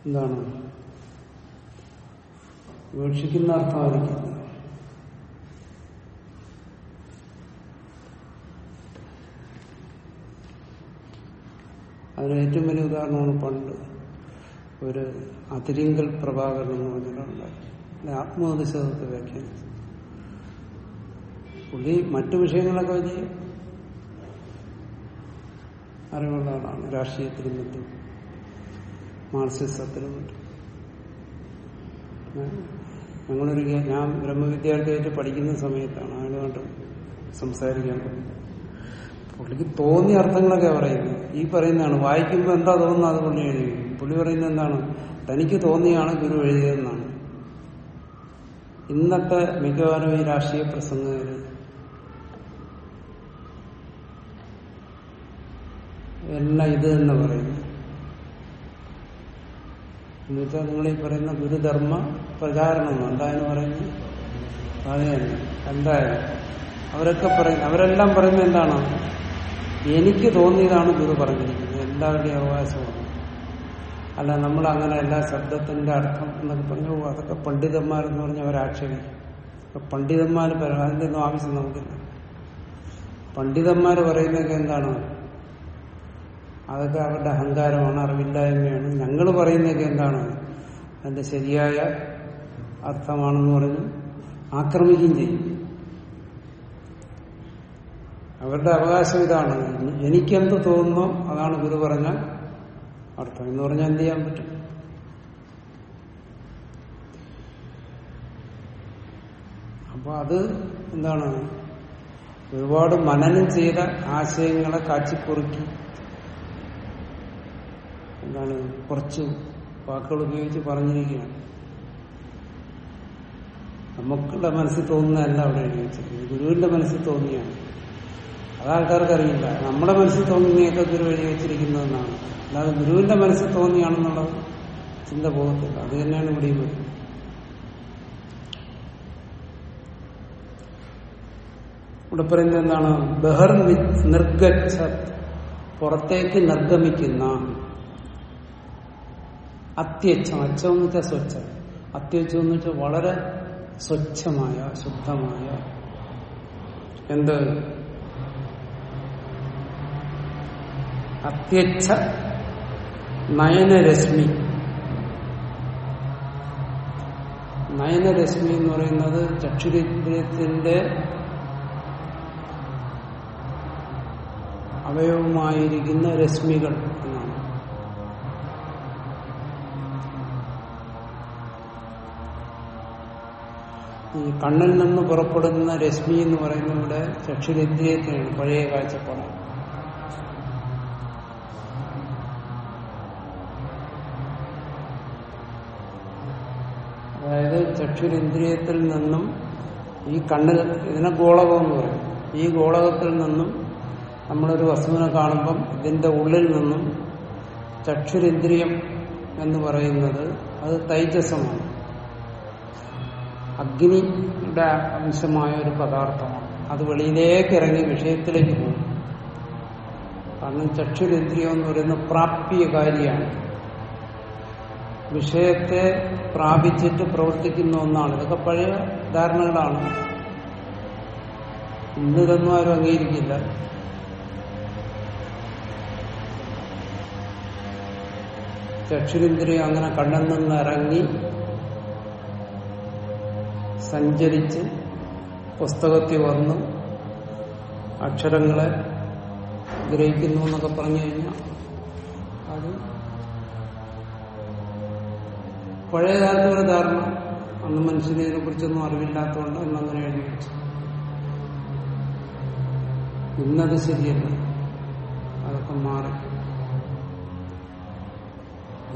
എന്താണ് വീക്ഷിക്കുന്ന അർത്ഥമായിരിക്കില്ല അതിന് ഏറ്റവും വലിയ ഉദാഹരണമാണ് പണ്ട് ഒരു അതിരിങ്കൽ പ്രഭാകരൻ എന്ന് പറഞ്ഞിട്ടുണ്ട് ആത്മോപദേശത്തെ വ്യാഖ്യാനിച്ചു പുള്ളി മറ്റു വിഷയങ്ങളൊക്കെ വലിയ അറിവുള്ള ആളാണ് രാഷ്ട്രീയത്തിലും മറ്റും മാർസിസത്തിലും മറ്റും ഞങ്ങളൊരു ഞാൻ ബ്രഹ്മവിദ്യാർത്ഥിയായിട്ട് പഠിക്കുന്ന സമയത്താണ് അയാളുമായിട്ട് സംസാരിക്കാൻ പുള്ളിക്ക് തോന്നിയ അർത്ഥങ്ങളൊക്കെ പറയുന്നത് ഈ പറയുന്നതാണ് വായിക്കുമ്പോൾ എന്താ തോന്നുന്നത് അത് പുള്ളി എഴുതി പുള്ളി പറയുന്നത് എന്താണ് തനിക്ക് തോന്നിയാണ് ഗുരു എഴുതിയതെന്നാണ്. ഇന്നത്തെ മിക്കവാറും ഈ രാഷ്ട്രീയ പ്രസംഗകര് എല്ലാം ഇത് തന്നെ പറയുന്നു എന്നുവെച്ചാൽ നിങ്ങൾ ഈ പറയുന്ന ഗുരുധർമ്മ പ്രചാരണം എന്തായെന്ന് പറയുന്നത്? അത് എന്തായാലും അവരൊക്കെ പറയുന്നു അവരെല്ലാം പറയുന്നത് എന്താണ്? എനിക്ക് തോന്നിയതാണ് ഗുരു പറഞ്ഞിരിക്കുന്നത്. എല്ലാവരുടെയും അവകാശമാണ്. അല്ല നമ്മൾ അങ്ങനെ എല്ലാ ശബ്ദത്തിന്റെ അർത്ഥം എന്നൊക്കെ പറഞ്ഞു "ഓ, അതൊക്കെ പണ്ഡിതന്മാരെന്ന് പറഞ്ഞ അവരാക്ഷേപിക്കും. പണ്ഡിതന്മാർ പറയും അതിന്റെ ഒന്നും ആവശ്യം നമുക്കില്ല. പണ്ഡിതന്മാർ പറയുന്നതൊക്കെ എന്താണ്? അതൊക്കെ അവരുടെ അഹങ്കാരമാണ് അറിവില്ലായ്മയാണ്. ഞങ്ങൾ പറയുന്നതൊക്കെ എന്താണ്? അതിന്റെ ശരിയായ അർത്ഥമാണെന്ന് പറഞ്ഞ് ആക്രമിക്കുകയും ചെയ്യും. അവരുടെ അവകാശം ഇതാണ്. എനിക്കെന്ത് തോന്നുന്നോ അതാണ് ഗുരു പറഞ്ഞ അർത്ഥം. എന്ന് പറഞ്ഞാൽ എന്ത് ചെയ്യാൻ പറ്റും? അപ്പൊ അത് എന്താണ്? ഒരുപാട് മനനം ചെയ്ത ആശയങ്ങളെ കാച്ചിക്കുറുക്കി എന്താണ് കുറച്ച് വാക്കുകൾ ഉപയോഗിച്ച് പറഞ്ഞിരിക്കുകയാണ്. നമുക്കുള്ള മനസ്സിൽ തോന്നുന്നതല്ല അവിടെ എഴുതി ഗുരുവിന്റെ മനസ്സിൽ തോന്നിയാണ്. അത് ആൾക്കാർക്ക് അറിയില്ല നമ്മുടെ മനസ്സിൽ തോന്നിയൊക്കെ ഗുരു എഴുതി വെച്ചിരിക്കുന്നതെന്നാണ് അല്ലാതെ ഗുരുവിന്റെ മനസ്സിൽ തോന്നിയാണെന്നുള്ള ചിന്ത പോകത്തില്ല. അത് തന്നെയാണ് ഇവിടെയും വരുന്നത് ഇവിടെ പറയുന്നത് എന്താണ്? ബഹർ നിർഗച്ഛ പുറത്തേക്ക് നിർഗമിക്കുന്ന അത്യച്ഛം അച്ഛം എന്ന് വെച്ചാൽ സ്വച്ഛം അത്യച്ഛം എന്ന് വെച്ചാൽ വളരെ സ്വച്ഛമായ ശുദ്ധമായ. എന്ത്? അത്യച്ഛ നയനരശ്മി. നയനരശ്മി എന്ന് പറയുന്നത് ചക്ഷുരേന്ദ്രിയത്തിന്റെ അവയവമായിരിക്കുന്ന രശ്മികൾ ഈ കണ്ണിൽ നിന്ന് പുറപ്പെടുന്ന രശ്മി എന്ന് പറയുന്നത് ഇവിടെ ചക്ഷുരേന്ദ്രിയത്തിനാണ് പഴയ കാഴ്ചപ്പാടാണ് അതായത് ചക്ഷുരേന്ദ്രിയത്തിൽ നിന്നും ഈ കണ്ണിൽ ഇതിനെ ഗോളകം എന്ന് പറയും. ഈ ഗോളകത്തിൽ നിന്നും നമ്മളൊരു വസ്തുവിനെ കാണുമ്പം ഇതിന്റെ ഉള്ളിൽ നിന്നും ചക്ഷുരേന്ദ്രിയം എന്ന് പറയുന്നത് അത് തൈജസമാണ് അഗ്നിയുടെ അംശമായ ഒരു പദാർത്ഥമാണ്. അത് വെളിയിലേക്ക് ഇറങ്ങി വിഷയത്തിലേക്ക് പോകും. കാരണം ചക്ഷുരേന്ദ്രിയം എന്ന് പറയുന്ന പ്രാപ്യകാരിയാണ് വിഷയത്തെ പ്രാപിച്ചിട്ട് പ്രവർത്തിക്കുന്ന ഒന്നാണ്. ഇതൊക്കെ പഴയ ധാരണകളാണ്. ഇന്നിതൊന്നും ആരും അംഗീകരിക്കില്ല. ചക്ഷുരേന്ദ്രിയം അങ്ങനെ കണ്ണിൽ നിന്ന് ഇറങ്ങി സഞ്ചരിച്ച് പുസ്തകത്തിൽ വന്ന് അക്ഷരങ്ങളെ ഗ്രഹിക്കുന്നു എന്നൊക്കെ പറഞ്ഞു കഴിഞ്ഞാൽ അത് പഴയ കാലത്ത് ഒരു ധാരണ അന്ന് മനുഷ്യനെ ഇതിനെ കുറിച്ചൊന്നും അറിവില്ലാത്തതുകൊണ്ട് എന്നങ്ങനെ എഴുതി വെച്ചു. ഇന്നത് ശരിയല്ല. അതൊക്കെ മാറി.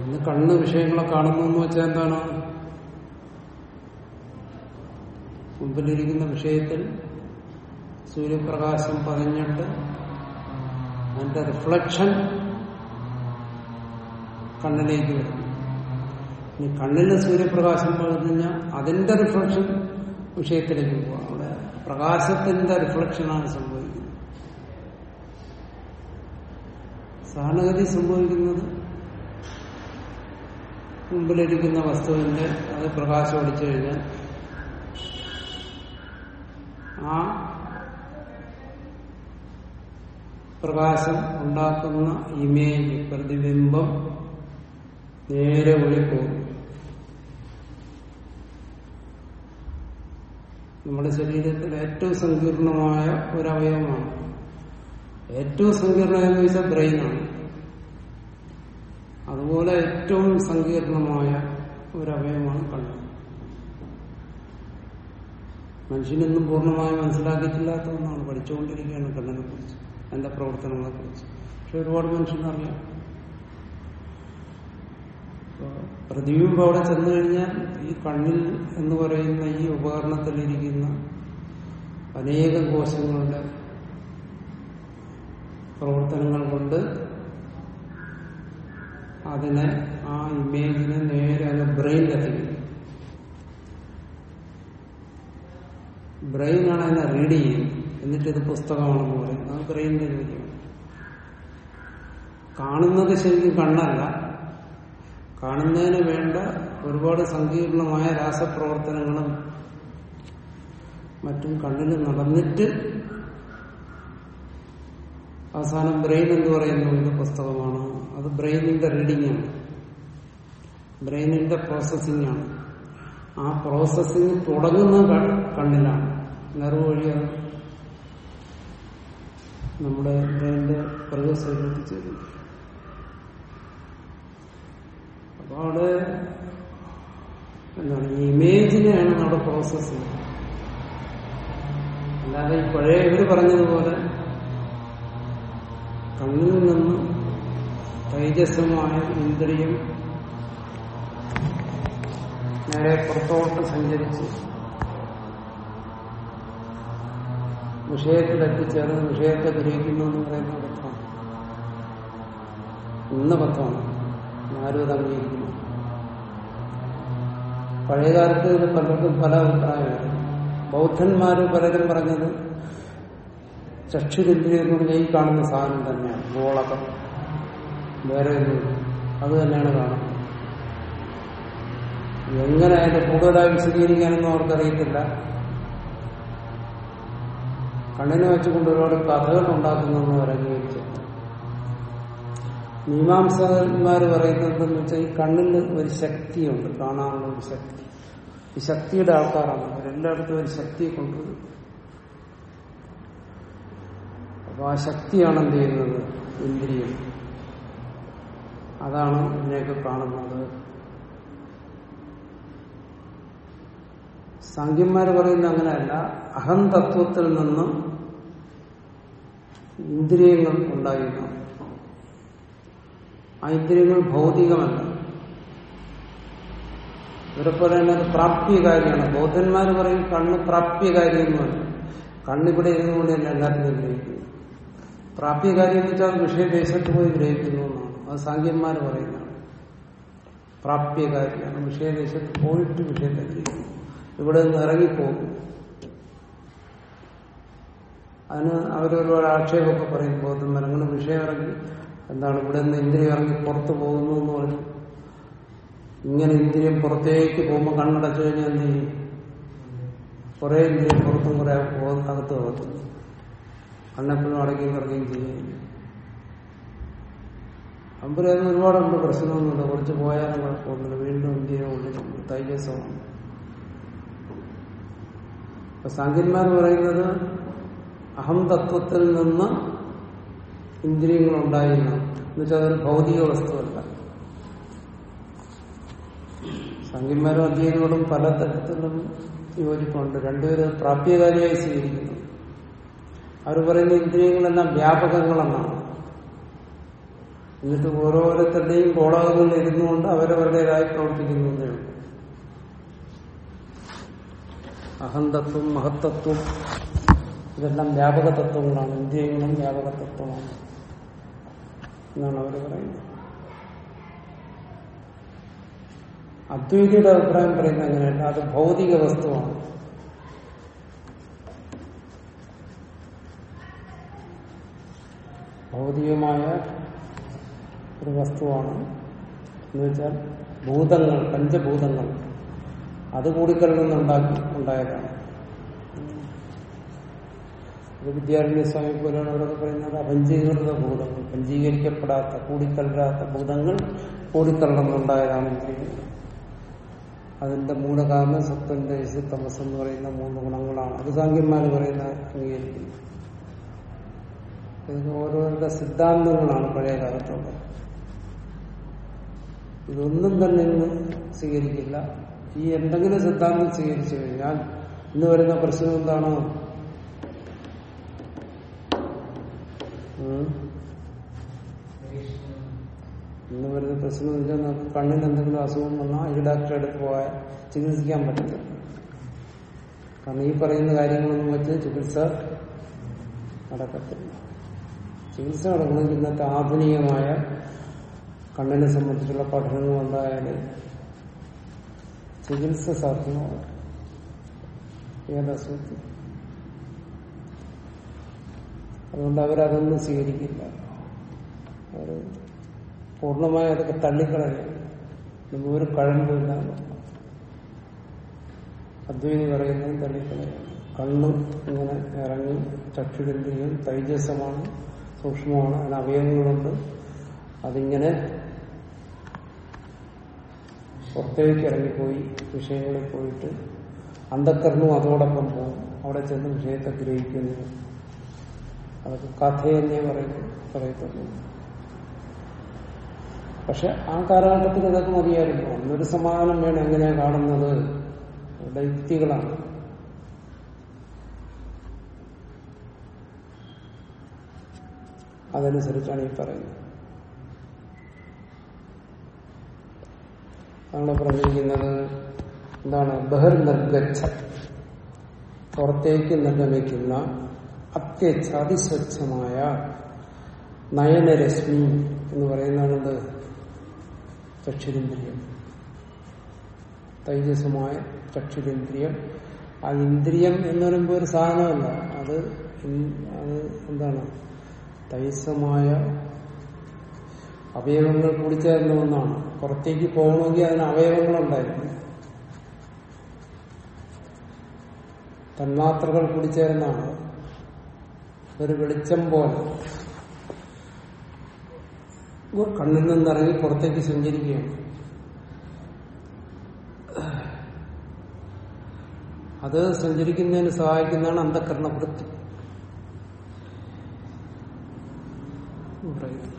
ഇന്ന് കണ്ണ് വിഷയങ്ങളെ കാണുന്നു എന്ന് വെച്ചാൽ എന്താണ്? മുമ്പിലിരിക്കുന്ന വിഷയത്തിൽ സൂര്യപ്രകാശം പതിഞ്ഞിട്ട് അതിന്റെ റിഫ്ലക്ഷൻ കണ്ണിലേക്ക് വരും ഇനി കണ്ണിന് സൂര്യപ്രകാശം പതിഞ്ഞാൽ അതിന്റെ റിഫ്ലക്ഷൻ വിഷയത്തിലേക്ക് പോവാം. അവിടെ പ്രകാശത്തിന്റെ റിഫ്ലക്ഷനാണ് സംഭവിക്കുന്നത്. സാധാരണഗതി സംഭവിക്കുന്നത് മുമ്പിലിരിക്കുന്ന വസ്തുവിന്റെ അത് പ്രകാശം അടിച്ചു കഴിഞ്ഞാൽ ആ പ്രകാശം ഉണ്ടാക്കുന്ന ഇമേജ് പ്രതിബിംബം നേരെ വഴി പോകും. നമ്മുടെ ശരീരത്തിൽ ഏറ്റവും സങ്കീർണമായ ഒരവയവമാണ്. ഏറ്റവും സങ്കീർണമെന്ന് വെച്ചാൽ ബ്രെയിനാണ് അതുപോലെ ഏറ്റവും സങ്കീർണമായ ഒരവയവമാണ് കണ്ണ്. മനുഷ്യനൊന്നും പൂർണമായി മനസ്സിലാക്കിയിട്ടില്ലാത്ത ഒന്നാണ് പഠിച്ചുകൊണ്ടിരിക്കുകയാണ് കണ്ണിനെ കുറിച്ച് അതിന്റെ പ്രവർത്തനങ്ങളെ കുറിച്ച് പക്ഷെ ഒരുപാട് മനുഷ്യനറിയാം. പ്രതിബിംബം അവിടെ ചെന്നു കഴിഞ്ഞാൽ ഈ കണ്ണിൽ എന്ന് പറയുന്ന ഈ ഉപകരണത്തിലിരിക്കുന്ന അനേകം കോശങ്ങളുടെ പ്രവർത്തനങ്ങൾ കൊണ്ട് അതിനെ ആ ഇമേജിനെ നേരെ അങ്ങ് ബ്രെയിനിലെത്തിക്കും ബ്രെയിനാണ് അതിനെ റീഡ് ചെയ്യുന്നത്. എന്നിട്ട് ഇത് പുസ്തകമാണെന്ന് പറയും. അത് ബ്രെയിനിന്റെ ജോലിയാണ് കാണുന്നത് ശരിക്കും കണ്ണല്ല. കാണുന്നതിന് വേണ്ട ഒരുപാട് സങ്കീർണമായ രാസപ്രവർത്തനങ്ങളും മറ്റും കണ്ണിൽ നടന്നിട്ട് അവസാനം ബ്രെയിൻ എന്ന് പറയുന്നു? ഇത് പുസ്തകമാണ്. അത് ബ്രെയിനിന്റെ റീഡിംഗ് ആണ്. ബ്രെയിനിന്റെ പ്രോസസ്സിംഗ് ആണ്. ആ പ്രോസസ്സിംഗ് തുടങ്ങുന്ന കണ്ണിലാണ്. നെർവ് വഴിയാണ് നമ്മുടെ ബ്രെയിനിന്റെ പ്രകൃതി എത്തിച്ചേരുന്നത് അപ്പൊ അവിടെ എന്താണ് ഈ ഇമേജിനെയാണ് അവിടെ പ്രോസസ് ചെയ്യുന്നത് അല്ലാതെ ഈ പഴയ ഇവർ പറഞ്ഞതുപോലെ കണ്ണിൽ നിന്ന് തൈജസ്സമായ ഇന്ദ്രിയം നേരെ പുറത്തോട്ട് സഞ്ചരിച്ച് വിഷയത്തിലെത്തിച്ചേർന്ന് വിഷയത്തെ ഗ്രഹിക്കുന്നു എന്ന് പറയുന്ന പത്രമാണ് ഇന്ന പത്രമാണ് ആരും അംഗീകരിക്കുന്നു പഴയകാലത്ത് ഇത് പലർക്കും പല അഭിപ്രായമായിരുന്നു ബൗദ്ധന്മാര് പലരും പറഞ്ഞത് ചക്ഷുരിന്ദ്രിയം എന്ന് ഈ കാണുന്ന സാധനം തന്നെയാണ് ഗോളകം. വേറെ അത് തന്നെയാണ് കാണുന്നത്. എങ്ങനെ അതിന്റെ കൂടുതലായി വിശദീകരിക്കാനൊന്നും അവർക്കറിയത്തില്ല. കണ്ണിനെ വെച്ചുകൊണ്ട് ഒരുപാട് കഥകൾ അവർ അംഗീകരിച്ചു മീമാംസകന്മാർ പറയുന്നത് എന്താണെന്ന് വെച്ചാൽ ഈ കണ്ണിൽ ഒരു ശക്തിയുണ്ട് കാണാനുള്ള ഒരു ശക്തി. ഈ ശക്തിയുടെ ആൾക്കാരാണ്. അവരെല്ലായിടത്തും ഒരു ശക്തിയെ കൊണ്ടുവരും. അപ്പൊ ആ ശക്തിയാണ് എന്ത് ചെയ്യുന്നത്? ഇന്ദ്രിയം. അതാണ് ഇതിനെയൊക്കെ കാണുന്നത്. സംഖ്യന്മാർ പറയുന്നത് അങ്ങനെയല്ല. അഹം തത്വത്തിൽ നിന്നും ഇന്ദ്രിയങ്ങൾ ഉണ്ടായിരുന്നു ആ ഇന്ദ്രിയങ്ങൾ ഭൗതികമല്ല. ഇവരെ അത് പ്രാപ്യകാരിയാണ് ബൗദ്ധന്മാർ പറയും കണ്ണ് പ്രാപ്യകാരിയൊന്നുമല്ല കണ്ണിവിടെ ഇരുന്നുകൊണ്ട് തന്നെ എല്ലാത്തിനും ഗ്രഹിക്കുന്നു. പ്രാപ്യകാര്യം എന്ന് വെച്ചാൽ വിഷയദേശത്ത് പോയി ഗ്രഹിക്കുന്നു എന്നാണ്. അത് സാങ്കേന്മാർ പറയുന്നതാണ് പ്രാപ്യകാരിയാണ് വിഷയദേശത്ത് പോയിട്ട് വിഷയത്തെ ഗ്രഹിക്കുന്നു ഇവിടെ നിന്ന് ഇറങ്ങിപ്പോകും. അതിന് അവരൊരുപാട് ആക്ഷേപമൊക്കെ പറയും ബോധം മരങ്ങൾ വിഷയം ഇറങ്ങി എന്താണ് ഇവിടെ നിന്ന് ഇന്ദ്രിയം ഇറങ്ങി പുറത്തു പോകുന്നു എന്ന് പറഞ്ഞു. ഇങ്ങനെ ഇന്ദ്രിയം പുറത്തേക്ക് പോകുമ്പോൾ കണ്ണടച്ചു കഴിഞ്ഞാൽ എന്ത് ചെയ്യും? കുറെ ഇന്ദ്രിയം പുറത്തും കുറെ അകത്ത് അകത്തും കണ്ണെപ്പോഴും അടക്കുകയും കറങ്ങുകയും ചെയ്യും. അമ്പലം ഒരുപാടുണ്ട് പ്രശ്നമൊന്നുമില്ല. കുറച്ച് പോയാലും കുഴപ്പമൊന്നുമില്ല. വീണ്ടും ഇന്ദ്രിയം ഉള്ളിൽ തൈജസമാണ് സാങ്കന്മാർ പറയുന്നത് അഹം തത്വത്തിൽ നിന്ന് ഇന്ദ്രിയങ്ങൾ ഉണ്ടായിരുന്നു എന്നുവെച്ചാൽ അതൊരു ഭൗതിക വസ്തുവല്ല. സംഖ്യന്മാരും അധ്യയനങ്ങളും പല തരത്തിലും യോജിപ്പുണ്ട്. രണ്ടുപേരും പ്രാപ്യകാരിയായി സ്വീകരിക്കുന്നു. അവർ പറയുന്ന ഇന്ദ്രിയങ്ങളെല്ലാം വ്യാപകങ്ങളെന്നാണ്. എന്നിട്ട് ഓരോരുത്തരുടെയും ഗോളകങ്ങളിൽ ഇരുന്നുകൊണ്ട് അവരവരുടേതായി പ്രവർത്തിക്കുന്നു അഹന്തത്വം മഹത്തത്വം ഇതെല്ലാം വ്യാപക തത്വങ്ങളാണ് ഇന്ദ്രിയങ്ങളും വ്യാപക തത്വമാണ് എന്നാണ് അവർ പറയുന്നത്. അദ്വൈതിയുടെ അഭിപ്രായം പറയുന്നത് അങ്ങനെയല്ല. അത് ഭൗതിക വസ്തുവാണ്. ഭൗതികമായ ഒരു വസ്തുവാണ്. എന്ന് വെച്ചാൽ ഭൂതങ്ങൾ പഞ്ചഭൂതങ്ങൾ. അത് കൂടിക്കലർന്നുണ്ടാക്കി ഉണ്ടായതാണ് ഇത് വിദ്യാരണ്യ സ്വാമി പോലെയാണ് അവരൊക്കെ പറയുന്നത്. അപഞ്ചീകൃത ഭൂതങ്ങൾ പഞ്ചീകരിക്കപ്പെടാത്ത കൂടിക്കലരാത്ത ഭൂതങ്ങൾ കൂടിക്കലർന്നുണ്ടായതാണ് അതിന്റെ മൂലകാരണം സത്വന്റെ തമസ് എന്ന് പറയുന്ന മൂന്ന് ഗുണങ്ങളാണ്. അത് സാങ്കന്മാർ പറയുന്ന അംഗീകരിക്കുന്നു. ഇത് ഓരോരുടെ സിദ്ധാന്തങ്ങളാണ് പഴയ കാലത്തുള്ളത്. ഇതൊന്നും തന്നെ ഇന്ന് സ്വീകരിക്കില്ല. ഈ എന്തെങ്കിലും സിദ്ധാന്തം സ്വീകരിച്ചു കഴിഞ്ഞാൽ ഇന്ന് വരുന്ന പ്രശ്നം എന്താണ്? ഇന്ന് വരുന്ന പ്രശ്നം എന്ന് വെച്ചാൽ നമുക്ക് കണ്ണിന് എന്തെങ്കിലും അസുഖം വന്നാൽ ഈ ഡോക്ടറെ അടുത്ത് പോയാൽ ചികിത്സിക്കാൻ പറ്റില്ല കാരണം ഈ പറയുന്ന കാര്യങ്ങളൊന്നും വെച്ച് ചികിത്സ നടക്കത്തില്ല ചികിത്സ നടക്കണമെങ്കിൽ ഇന്നത്തെ ആധുനികമായ കണ്ണിനെ സംബന്ധിച്ചുള്ള പഠനങ്ങൾ ഉണ്ടായാൽ ചികിത്സ സാധ്യമാവും ഏതസുഖത്തിൽ അതുകൊണ്ട് അവരതൊന്നും സ്വീകരിക്കില്ല. അവർ പൂർണമായി അതൊക്കെ തള്ളിക്കളയും നമ്മൾ ഒരു കഴമ്പില്ല അദ്വൈതി പറയുന്നത് തള്ളിക്കളയും കണ്ണ് ഇങ്ങനെ ഇറങ്ങി ചക്ഷുരന്തിയും തൈജസമാണ് സൂക്ഷ്മമാണ് അതിന് അവയവങ്ങളുണ്ട്. അതിങ്ങനെ പുറത്തേക്ക് ഇറങ്ങിപ്പോയി വിഷയങ്ങളിൽ പോയിട്ട് അന്ധക്കരണവും അതോടൊപ്പം പോകും. അവിടെ ചെന്ന് വിഷയത്തെ ഗ്രഹിക്കുന്നു. അതൊക്കെ കഥയെന്നേ പറയുന്നു പറയത്തുള്ളൂ പക്ഷെ ആ കാലഘട്ടത്തിൽ ഇതൊക്കെ മതിയായിരുന്നു. അന്നൊരു സമാധാനം വേണം. എങ്ങനെയാണ് കാണുന്നത്? അവരുടെ യുക്തികളാണ്. അതനുസരിച്ചാണ് ഈ പറയുന്നത്. ആണ് പറഞ്ഞിരിക്കുന്നത് എന്താണ്? ബഹിർ നിർഗച്ഛ. പുറത്തേക്ക് നിർഗമിക്കുന്ന അത്യച്ഛ അതിസ്വച്ഛമായ നയനരശ്മി എന്ന് പറയുന്നതാണത് ചക്ഷുരേന്ദ്രിയം. തൈജസമായ ചക്ഷുരേന്ദ്രിയം. ആ ഇന്ദ്രിയം എന്ന് പറയുമ്പോൾ ഒരു സാധനമല്ല. അത് അത് എന്താണ്? തൈസമായ അവയവങ്ങൾ കൂടിച്ചേർന്ന ഒന്നാണ്. പുറത്തേക്ക് പോകണമെങ്കിൽ അതിന് അവയവങ്ങളുണ്ടായിരുന്നു. തന്മാത്രകൾ കൂടിച്ചേർന്നാണ് ഒരു വെളിച്ചം പോലെ. കണ്ണിൽ നിന്നിറങ്ങി പുറത്തേക്ക് സഞ്ചരിക്കുകയാണ്. അത് സഞ്ചരിക്കുന്നതിന് സഹായിക്കുന്നതാണ് അന്ധകരണ വൃത്തി പറയുന്നത്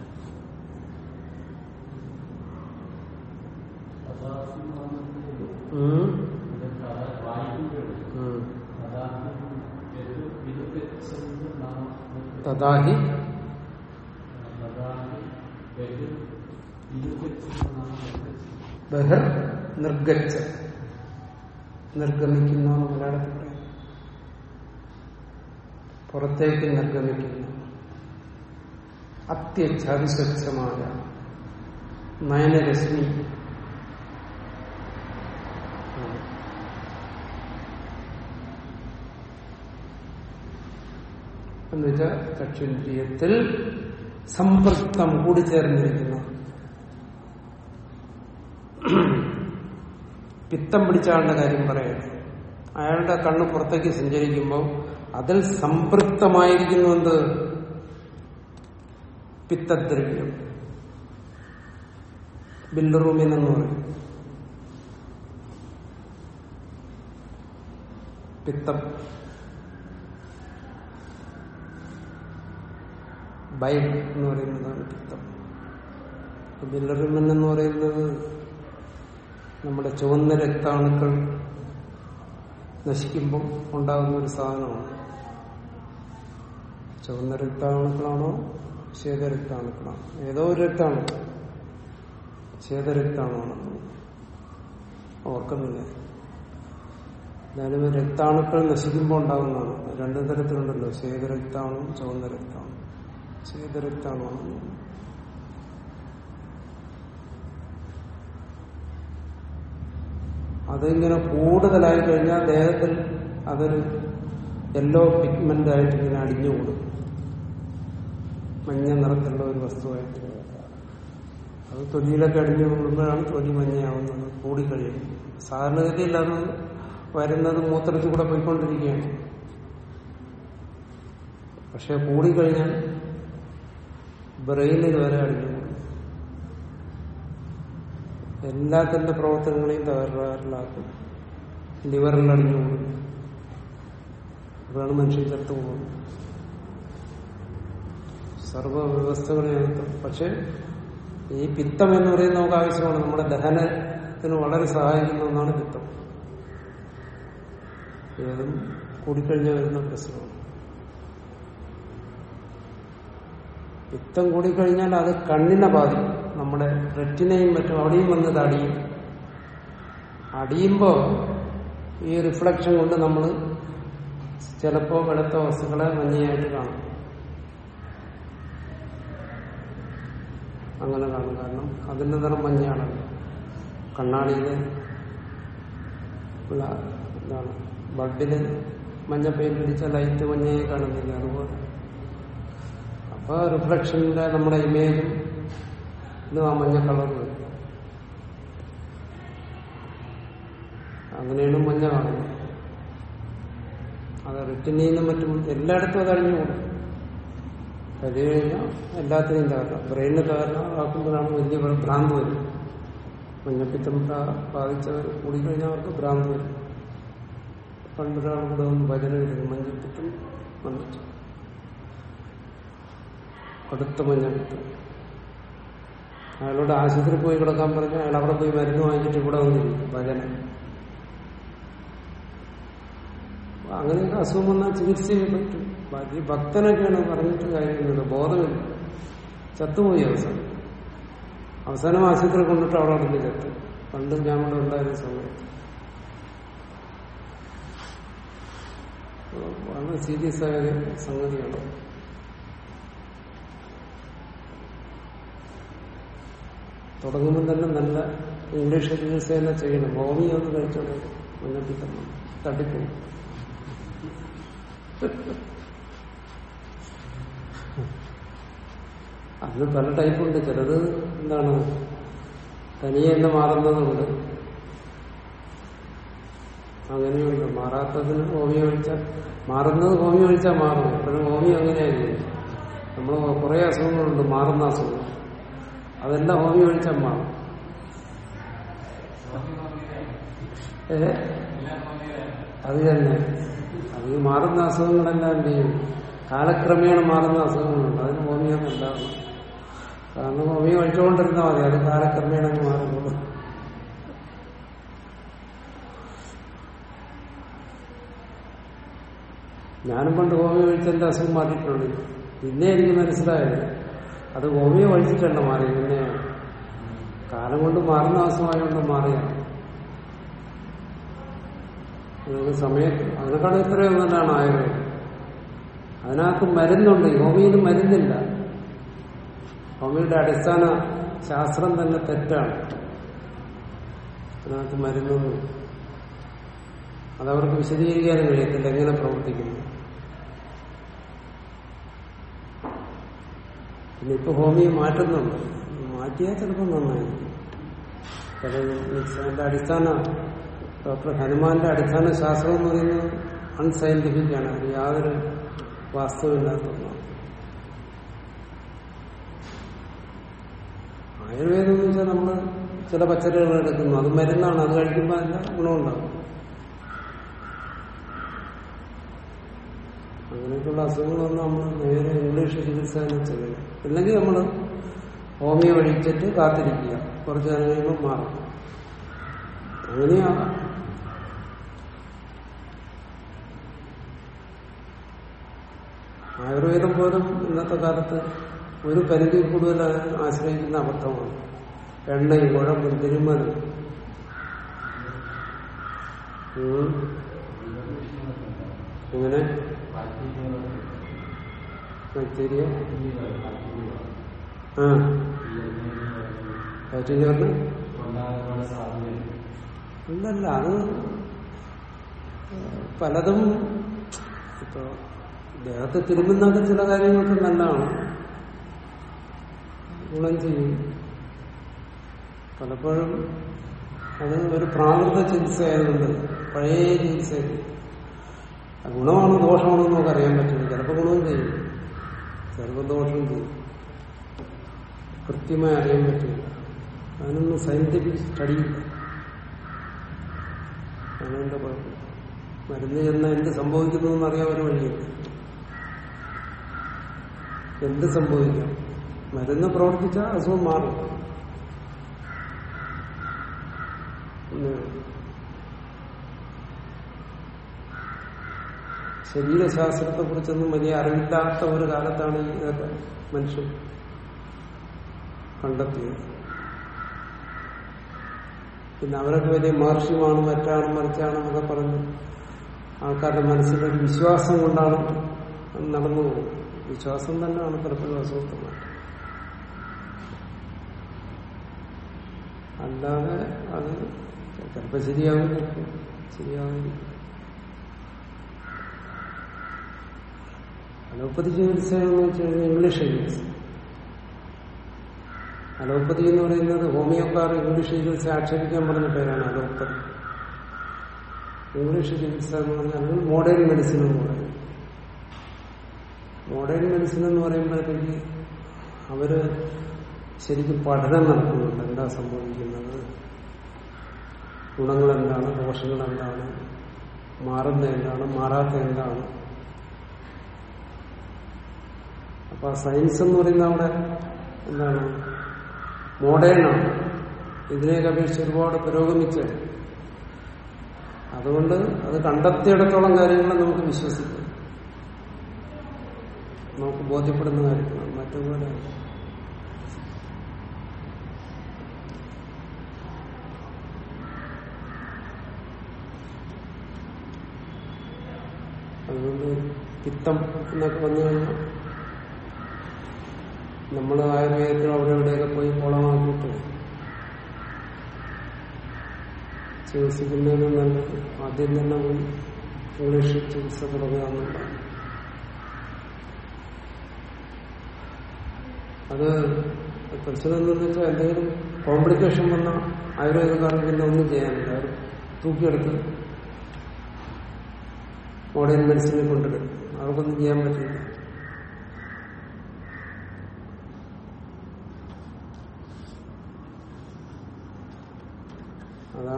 തഥാഹി ബഹിർ നിർഗച്ച നിർഗമിക്കുന്ന എന്ന് മലയാളത്തിൽ പറയും പുറത്തേക്ക് നിർഗമിക്കുന്ന അത്യച്ഛാതിസ്വച്ഛമായ നയനരശ്മി എന്നുവെച്ചാൽ ചക്ഷുന്ദ്രിയത്തിൽ സമ്പൃക്തം കൂടിച്ചേർന്നിരിക്കുന്ന. പിത്തം പിടിച്ച ആളുടെ കാര്യം പറയട്ടെ അയാളുടെ കണ്ണ് പുറത്തേക്ക് സഞ്ചരിക്കുമ്പോൾ അതിൽ സംപൃക്തമായിരിക്കുന്നു എന്ത്? പിത്തദ്രവ്യം. ബില്ലറൂമിൻ എന്ന് പറയും. പിത്തം. ബൈൽ എന്ന് പറയുന്നതാണ് പിത്തം ബില്ലറിമൻ എന്ന് പറയുന്നത് നമ്മുടെ ചുവന്ന രക്താണുക്കൾ നശിക്കുമ്പോൾ ഉണ്ടാകുന്ന ഒരു സാധനമാണ്. ചുവന്ന രക്താണുക്കളാണോ? ശ്വേതരക്താണുക്കളാണോ ഏതോ ഒരു രക്താണു? ശ്വേതരക്താണുവാണെന്ന് ഓർക്കുന്നില്ല? എന്തായാലും രക്താണുക്കൾ നശിക്കുമ്പോൾ ഉണ്ടാകുന്നതാണ്. രണ്ടു തരത്തിലുണ്ടല്ലോ. ശ്വേതരക്താണും ചുവന്ന രക്താണും. ശ്വേതരക്താണുമാണ് അതിങ്ങനെ കൂടുതലായി കഴിഞ്ഞാൽ ദേഹത്തിൽ അതൊരു യെല്ലോ പിഗ്മെന്റ് ആയിട്ട് ഇങ്ങനെ അടിഞ്ഞുകൂടും മഞ്ഞ നിറത്തിലുള്ള ഒരു വസ്തുവായിട്ട് അത് തൊലിയിലൊക്കെ അടിഞ്ഞു കൂടുമ്പോഴാണ് തൊലി മഞ്ഞയാവുന്നത് കൂടിക്കഴിയുന്നത് സാധാരണഗതിയിൽ അത് വരുന്നത് മൂത്രത്തിൽ കൂടെ പോയിക്കൊണ്ടിരിക്കുകയാണ്. പക്ഷെ കൂടിക്കഴിഞ്ഞാൽ ബ്രെയിനിൽ വരെ അടിഞ്ഞു എല്ലാ എല്ലാത്തിന്റെ പ്രവർത്തനങ്ങളെയും തകരാറിലാക്കും. ലിവറിൽ അടിഞ്ഞു കൂടും. അതാണ് മനുഷ്യൻ ചത്തു പോകുന്നത്. സർവ വ്യവസ്ഥകളെയാണ് പക്ഷെ ഈ പിത്തം എന്ന് പറയുന്നത് നമുക്ക് ആവശ്യമാണ്. നമ്മുടെ ദഹനത്തിന് വളരെ സഹായിക്കുന്ന ഒന്നാണ് പിത്തം. ഏതും കൂടിക്കഴിഞ്ഞാൽ വരുന്ന പ്രശ്നമാണ്. പിത്തം കൂടിക്കഴിഞ്ഞാൽ അത് കണ്ണിനെ ബാധിക്കും. നമ്മുടെ റെറ്റിനെയും മറ്റും അവിടെയും വന്നത് അടിയും. അടിയുമ്പോൾ ഈ റിഫ്ലക്ഷൻ കൊണ്ട് നമ്മൾ ചിലപ്പോൾ വെളുത്ത വസ്തുക്കളെ മഞ്ഞയായിട്ട് കാണും. അങ്ങനെ കാണും. കാരണം അതിന്റെ നിറം മഞ്ഞയാണല്ലോ കണ്ണാടിയിലെ ഉള്ള എന്താണ് ബഡിൽ മഞ്ഞ പെയിന്റ് അടിച്ച ലൈറ്റ് മഞ്ഞയായി കാണുന്നില്ല. അതുപോലെ അപ്പൊ റിഫ്ലക്ഷന്റെ നമ്മുടെ ഇമേജ് ഇന്ന് ആ മഞ്ഞ കളർ വരും. അങ്ങനെയാണ് മഞ്ഞ കാണുന്നത്. അത് റിറ്റിനെയും മറ്റും എല്ലായിടത്തും അത് അഴിഞ്ഞു കഴിഞ്ഞാൽ എല്ലാത്തിനെയും തകർക്കാം. ബ്രെയിനിന് തകർന്നാക്കുമ്പോഴാണ് വലിയ ഭ്രാന്ത് വരും. മഞ്ഞപ്പിത്തം ബാധിച്ചവർ കൂടിക്കഴിഞ്ഞാൽ അവർക്ക് ഭ്രാന്ത് വരും. പണ്ടൊരാൾ കൂടെ ഒന്ന് ഭജന വരുന്നു മഞ്ഞപ്പിത്തം വന്നിട്ട്. കടുത്ത മഞ്ഞപ്പിത്തം അയാളോട് ആശുപത്രി പോയി കിടക്കാൻ പറഞ്ഞാൽ അയാൾ അവിടെ പോയി മരുന്ന് വാങ്ങിച്ചിട്ട് ഇവിടെ വന്നു ഭജന. അങ്ങനെയൊക്കെ അസുഖം വന്നാൽ ചികിത്സയെ പറ്റും. ബാക്കി ഭക്തനൊക്കെയാണ് പറഞ്ഞിട്ട് കാര്യമൊന്നുമില്ല ബോധമില്ല. ചത്തുപോയി അവസാനം. അവസാനം ആശുപത്രി കൊണ്ടിട്ട് അവിടെ അടുത്ത് ചത്തു. പണ്ട് ഞാൻ ഇവിടെ ഉണ്ടായിരുന്ന സമയത്ത്. വളരെ സീരിയസ് ആയ സംഗതിയാണ്. തുടങ്ങുമ്പോൾ തന്നെ നല്ല ഇംഗ്ലീഷ് ചികിത്സേന ചെയ്യണം. ഹോമി ഒന്ന് കഴിച്ചോടെ മുന്നോട്ട് തന്നെ. തട്ടിപ്പോ അത് പല ടൈപ്പുണ്ട് ചിലത് എന്താണ്? തനിയെ തന്നെ മാറുന്നതുണ്ട്. അങ്ങനെയുണ്ട്. മാറാത്തതിന് ഹോമിയോ കഴിച്ചാൽ മാറുന്നത് ഹോമിയോ കഴിച്ചാൽ മാറും. എപ്പോഴും ഹോമിയോ അങ്ങനെയായിരിക്കും. നമ്മൾ കുറെ അസുഖങ്ങളുണ്ട്. മാറുന്ന അസുഖങ്ങൾ അതെല്ലാം ഹോമി മാറും ഏ? അത് തന്നെ. അത് മാറുന്ന അസുഖങ്ങളെല്ലാം ചെയ്യും? കാലക്രമേണ മാറുന്ന അസുഖങ്ങളുണ്ട്. അതിന് ഹോമിയൊന്നല്ല കാരണം ഹോമി കഴിച്ചുകൊണ്ടിരുന്നാൽ മതി. അത് കാലക്രമേണ മാറുന്നുള്ളൂ. ഞാനും പണ്ട് ഹോമി കഴിച്ചെന്റെ അസുഖം മാറിയിട്ടുണ്ട് പിന്നെ എനിക്ക് മനസ്സിലായത് അത് ഹോമിയോ കഴിച്ചിട്ടല്ല മാറി പിന്നെ കാലം കൊണ്ട് മാറുന്ന അസുഖമായോണ്ട് മാറിയാണ് സമയത്ത് അതിനേക്കാൾ എത്രയോ നല്ലതാണ് ആയുർവേദം. അതിനകത്ത് മരുന്നുണ്ട്. ഹോമിയിൽ മരുന്നില്ല. ഹോമിയുടെ അടിസ്ഥാന ശാസ്ത്രം തന്നെ തെറ്റാണ്. അതിനകത്ത് മരുന്നൊന്നും അതവർക്ക് വിശദീകരിക്കാനും കഴിയത്തില്ല. എങ്ങനെ പ്രവർത്തിക്കുന്നു? പിന്നെ ഇപ്പൊ ഹോമിയെ മാറ്റുന്നുണ്ട്. മാറ്റിയാൽ ചിലപ്പോൾ നന്നായിരിക്കും. അതിന്റെ അടിസ്ഥാന ഡോക്ടർ ഹനുമാന്റെ അടിസ്ഥാന ശാസ്ത്രം എന്ന് പറയുന്നത് അൺസയന്റിഫിക് ആണ്. അത് യാതൊരു വാസ്തവമില്ലാത്ത ആയുർവേദം എന്ന് വെച്ചാൽ നമ്മൾ ചില പച്ചക്കറികൾ എടുക്കുന്നു. അത് മരുന്നാണ്. അത് കഴിക്കുമ്പോൾ അതിന്റെ ഗുണമുണ്ടാകും. അങ്ങനെയൊക്കെയുള്ള അസുഖങ്ങൾ വന്നാൽ നമ്മൾ നേരെ ഇംഗ്ലീഷ് ചികിത്സ തന്നെ ചെയ്യണം അല്ലെങ്കിൽ നമ്മൾ ഹോമിയോ കഴിച്ചിട്ട് കാത്തിരിക്കുക. കുറച്ച് കഴിയുമ്പോൾ മാറും. അങ്ങനെയാ. ആയുർവേദം പോലും ഇന്നത്തെ കാലത്ത് ഒരു പരിധി കൂടുതൽ ആശ്രയിക്കുന്ന അബദ്ധമാണ്. എണ്ണയും കുഴമ്പും തിരുമലും ഉം. പറഞ്ഞ ഇല്ലല്ല അത് പലതും ഇപ്പൊ ദേഹത്തെ തിരുമുന്നൊക്കെ ചില കാര്യങ്ങൾക്ക് നല്ലതാണ്. ഗുണം ചെയ്യും. പലപ്പോഴും അത് ഒരു പ്രാകൃത ചികിത്സയായതുകൊണ്ട് പഴയ ചികിത്സയിൽ ഗുണമാണോ ദോഷമാണോ നമുക്ക് അറിയാൻ പറ്റില്ല. ചിലപ്പോൾ ഗുണവും ചെയ്യും ചിലപ്പോൾ ദോഷവും ചെയ്യും കൃത്യമായി അറിയാൻ പറ്റില്ല. അതിനൊന്നും സയന്റിഫിക് സ്റ്റഡി ഇല്ല. എന്റെ കുഴപ്പം? മരുന്ന് ചെന്നാൽ എന്ത് സംഭവിക്കുന്നു അറിയാൻ ഒരു വഴിയില്ല. എന്ത് സംഭവിക്കാം? മരുന്ന് പ്രവർത്തിച്ചാൽ അസുഖം മാറും. ശരീരശാസ്ത്രത്തെ കുറിച്ചൊന്നും വലിയ അറിവില്ലാത്ത ഒരു കാലത്താണ് ഈ മനുഷ്യൻ കണ്ടെത്തിയത്. പിന്നെ അവരൊക്കെ വലിയ മഹർഷിയുമാണ് മറ്റാണ് മറിച്ചാണെന്നൊക്കെ പറഞ്ഞ് ആൾക്കാരുടെ മനസ്സിലൊരു വിശ്വാസം കൊണ്ടാണ് നടന്നു പോകുന്നത്. വിശ്വാസം തന്നെയാണ് പലപ്പോഴും അസുഖത്തിന് അല്ലാതെ അത് ചിലപ്പോൾ ശരിയാവും ശരിയാവില്ല. അലോപ്പതി ചികിത്സ എന്ന് വെച്ച് കഴിഞ്ഞാൽ ഇംഗ്ലീഷ് ചികിത്സ അലോപ്പതി എന്ന് പറയുന്നത് ഹോമിയോക്കാർ ഇംഗ്ലീഷ് ചികിത്സ ആക്ഷേപിക്കാൻ പറഞ്ഞ പേരാണ് അലോപ്പതി. ഇംഗ്ലീഷ് ചികിത്സ എന്ന് പറഞ്ഞാൽ മോഡേൺ മെഡിസിൻ എന്ന് പറയും. മോഡേൺ മെഡിസിൻ എന്ന് പറയുമ്പോഴത്തേക്ക് അവർ ശരിക്കും പഠനം നടത്തുന്നുണ്ട്. എന്താ സംഭവിക്കുന്നത്? ഗുണങ്ങൾ എന്താണ് ദോഷങ്ങൾ എന്താണ് മാറുന്ന എന്താണ് മാറാത്ത എന്താണ് അപ്പൊ സയൻസ് എന്ന് പറയുന്ന അവിടെ എന്താണ്? മോഡേൺ ആണ്. ഇതിനെയൊക്കെ അപേക്ഷിച്ച് ഒരുപാട് പുരോഗമിച്ച്. അതുകൊണ്ട് അത് കണ്ടെത്തിയിടത്തോളം കാര്യങ്ങളെ നമുക്ക് വിശ്വസിക്കാം. നമുക്ക് ബോധ്യപ്പെടുന്ന കാര്യങ്ങളാണ് മറ്റുപോലെ അതുകൊണ്ട് പിത്തം എന്നൊക്കെ വന്നു കഴിഞ്ഞാൽ നമ്മൾ ആയുർവേദത്തിൽ അവിടെ ഇവിടെയൊക്കെ പോയി കുളമാക്കിയിട്ട് ചികിത്സിക്കുന്നതിനും നല്ലത് ആദ്യം തന്നെ പോയി ഇംഗ്ലീഷ് ചികിത്സ തുടങ്ങുക അത് പ്രശ്നം എന്താണെന്ന് വെച്ചാൽ എന്തെങ്കിലും കോംപ്ലിക്കേഷൻ വന്ന ആയുർവേദക്കാർക്ക് പിന്നെ ഒന്നും ചെയ്യാനില്ല. അവർ തൂക്കിയെടുത്ത് മോഡേൺ മെഡിസിനെ കൊണ്ടിടും അവർക്കൊന്നും ചെയ്യാൻ പറ്റില്ല.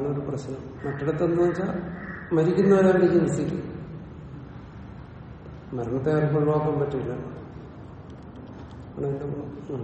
അതാണ് ഒരു പ്രശ്നം മറ്റിടത്തെന്ന് വെച്ചാൽ മരിക്കുന്നവരാണ് ചികിത്സിക്കും മരണത്തെ ആർക്കും ഒഴിവാക്കാൻ പറ്റില്ല. ഉം.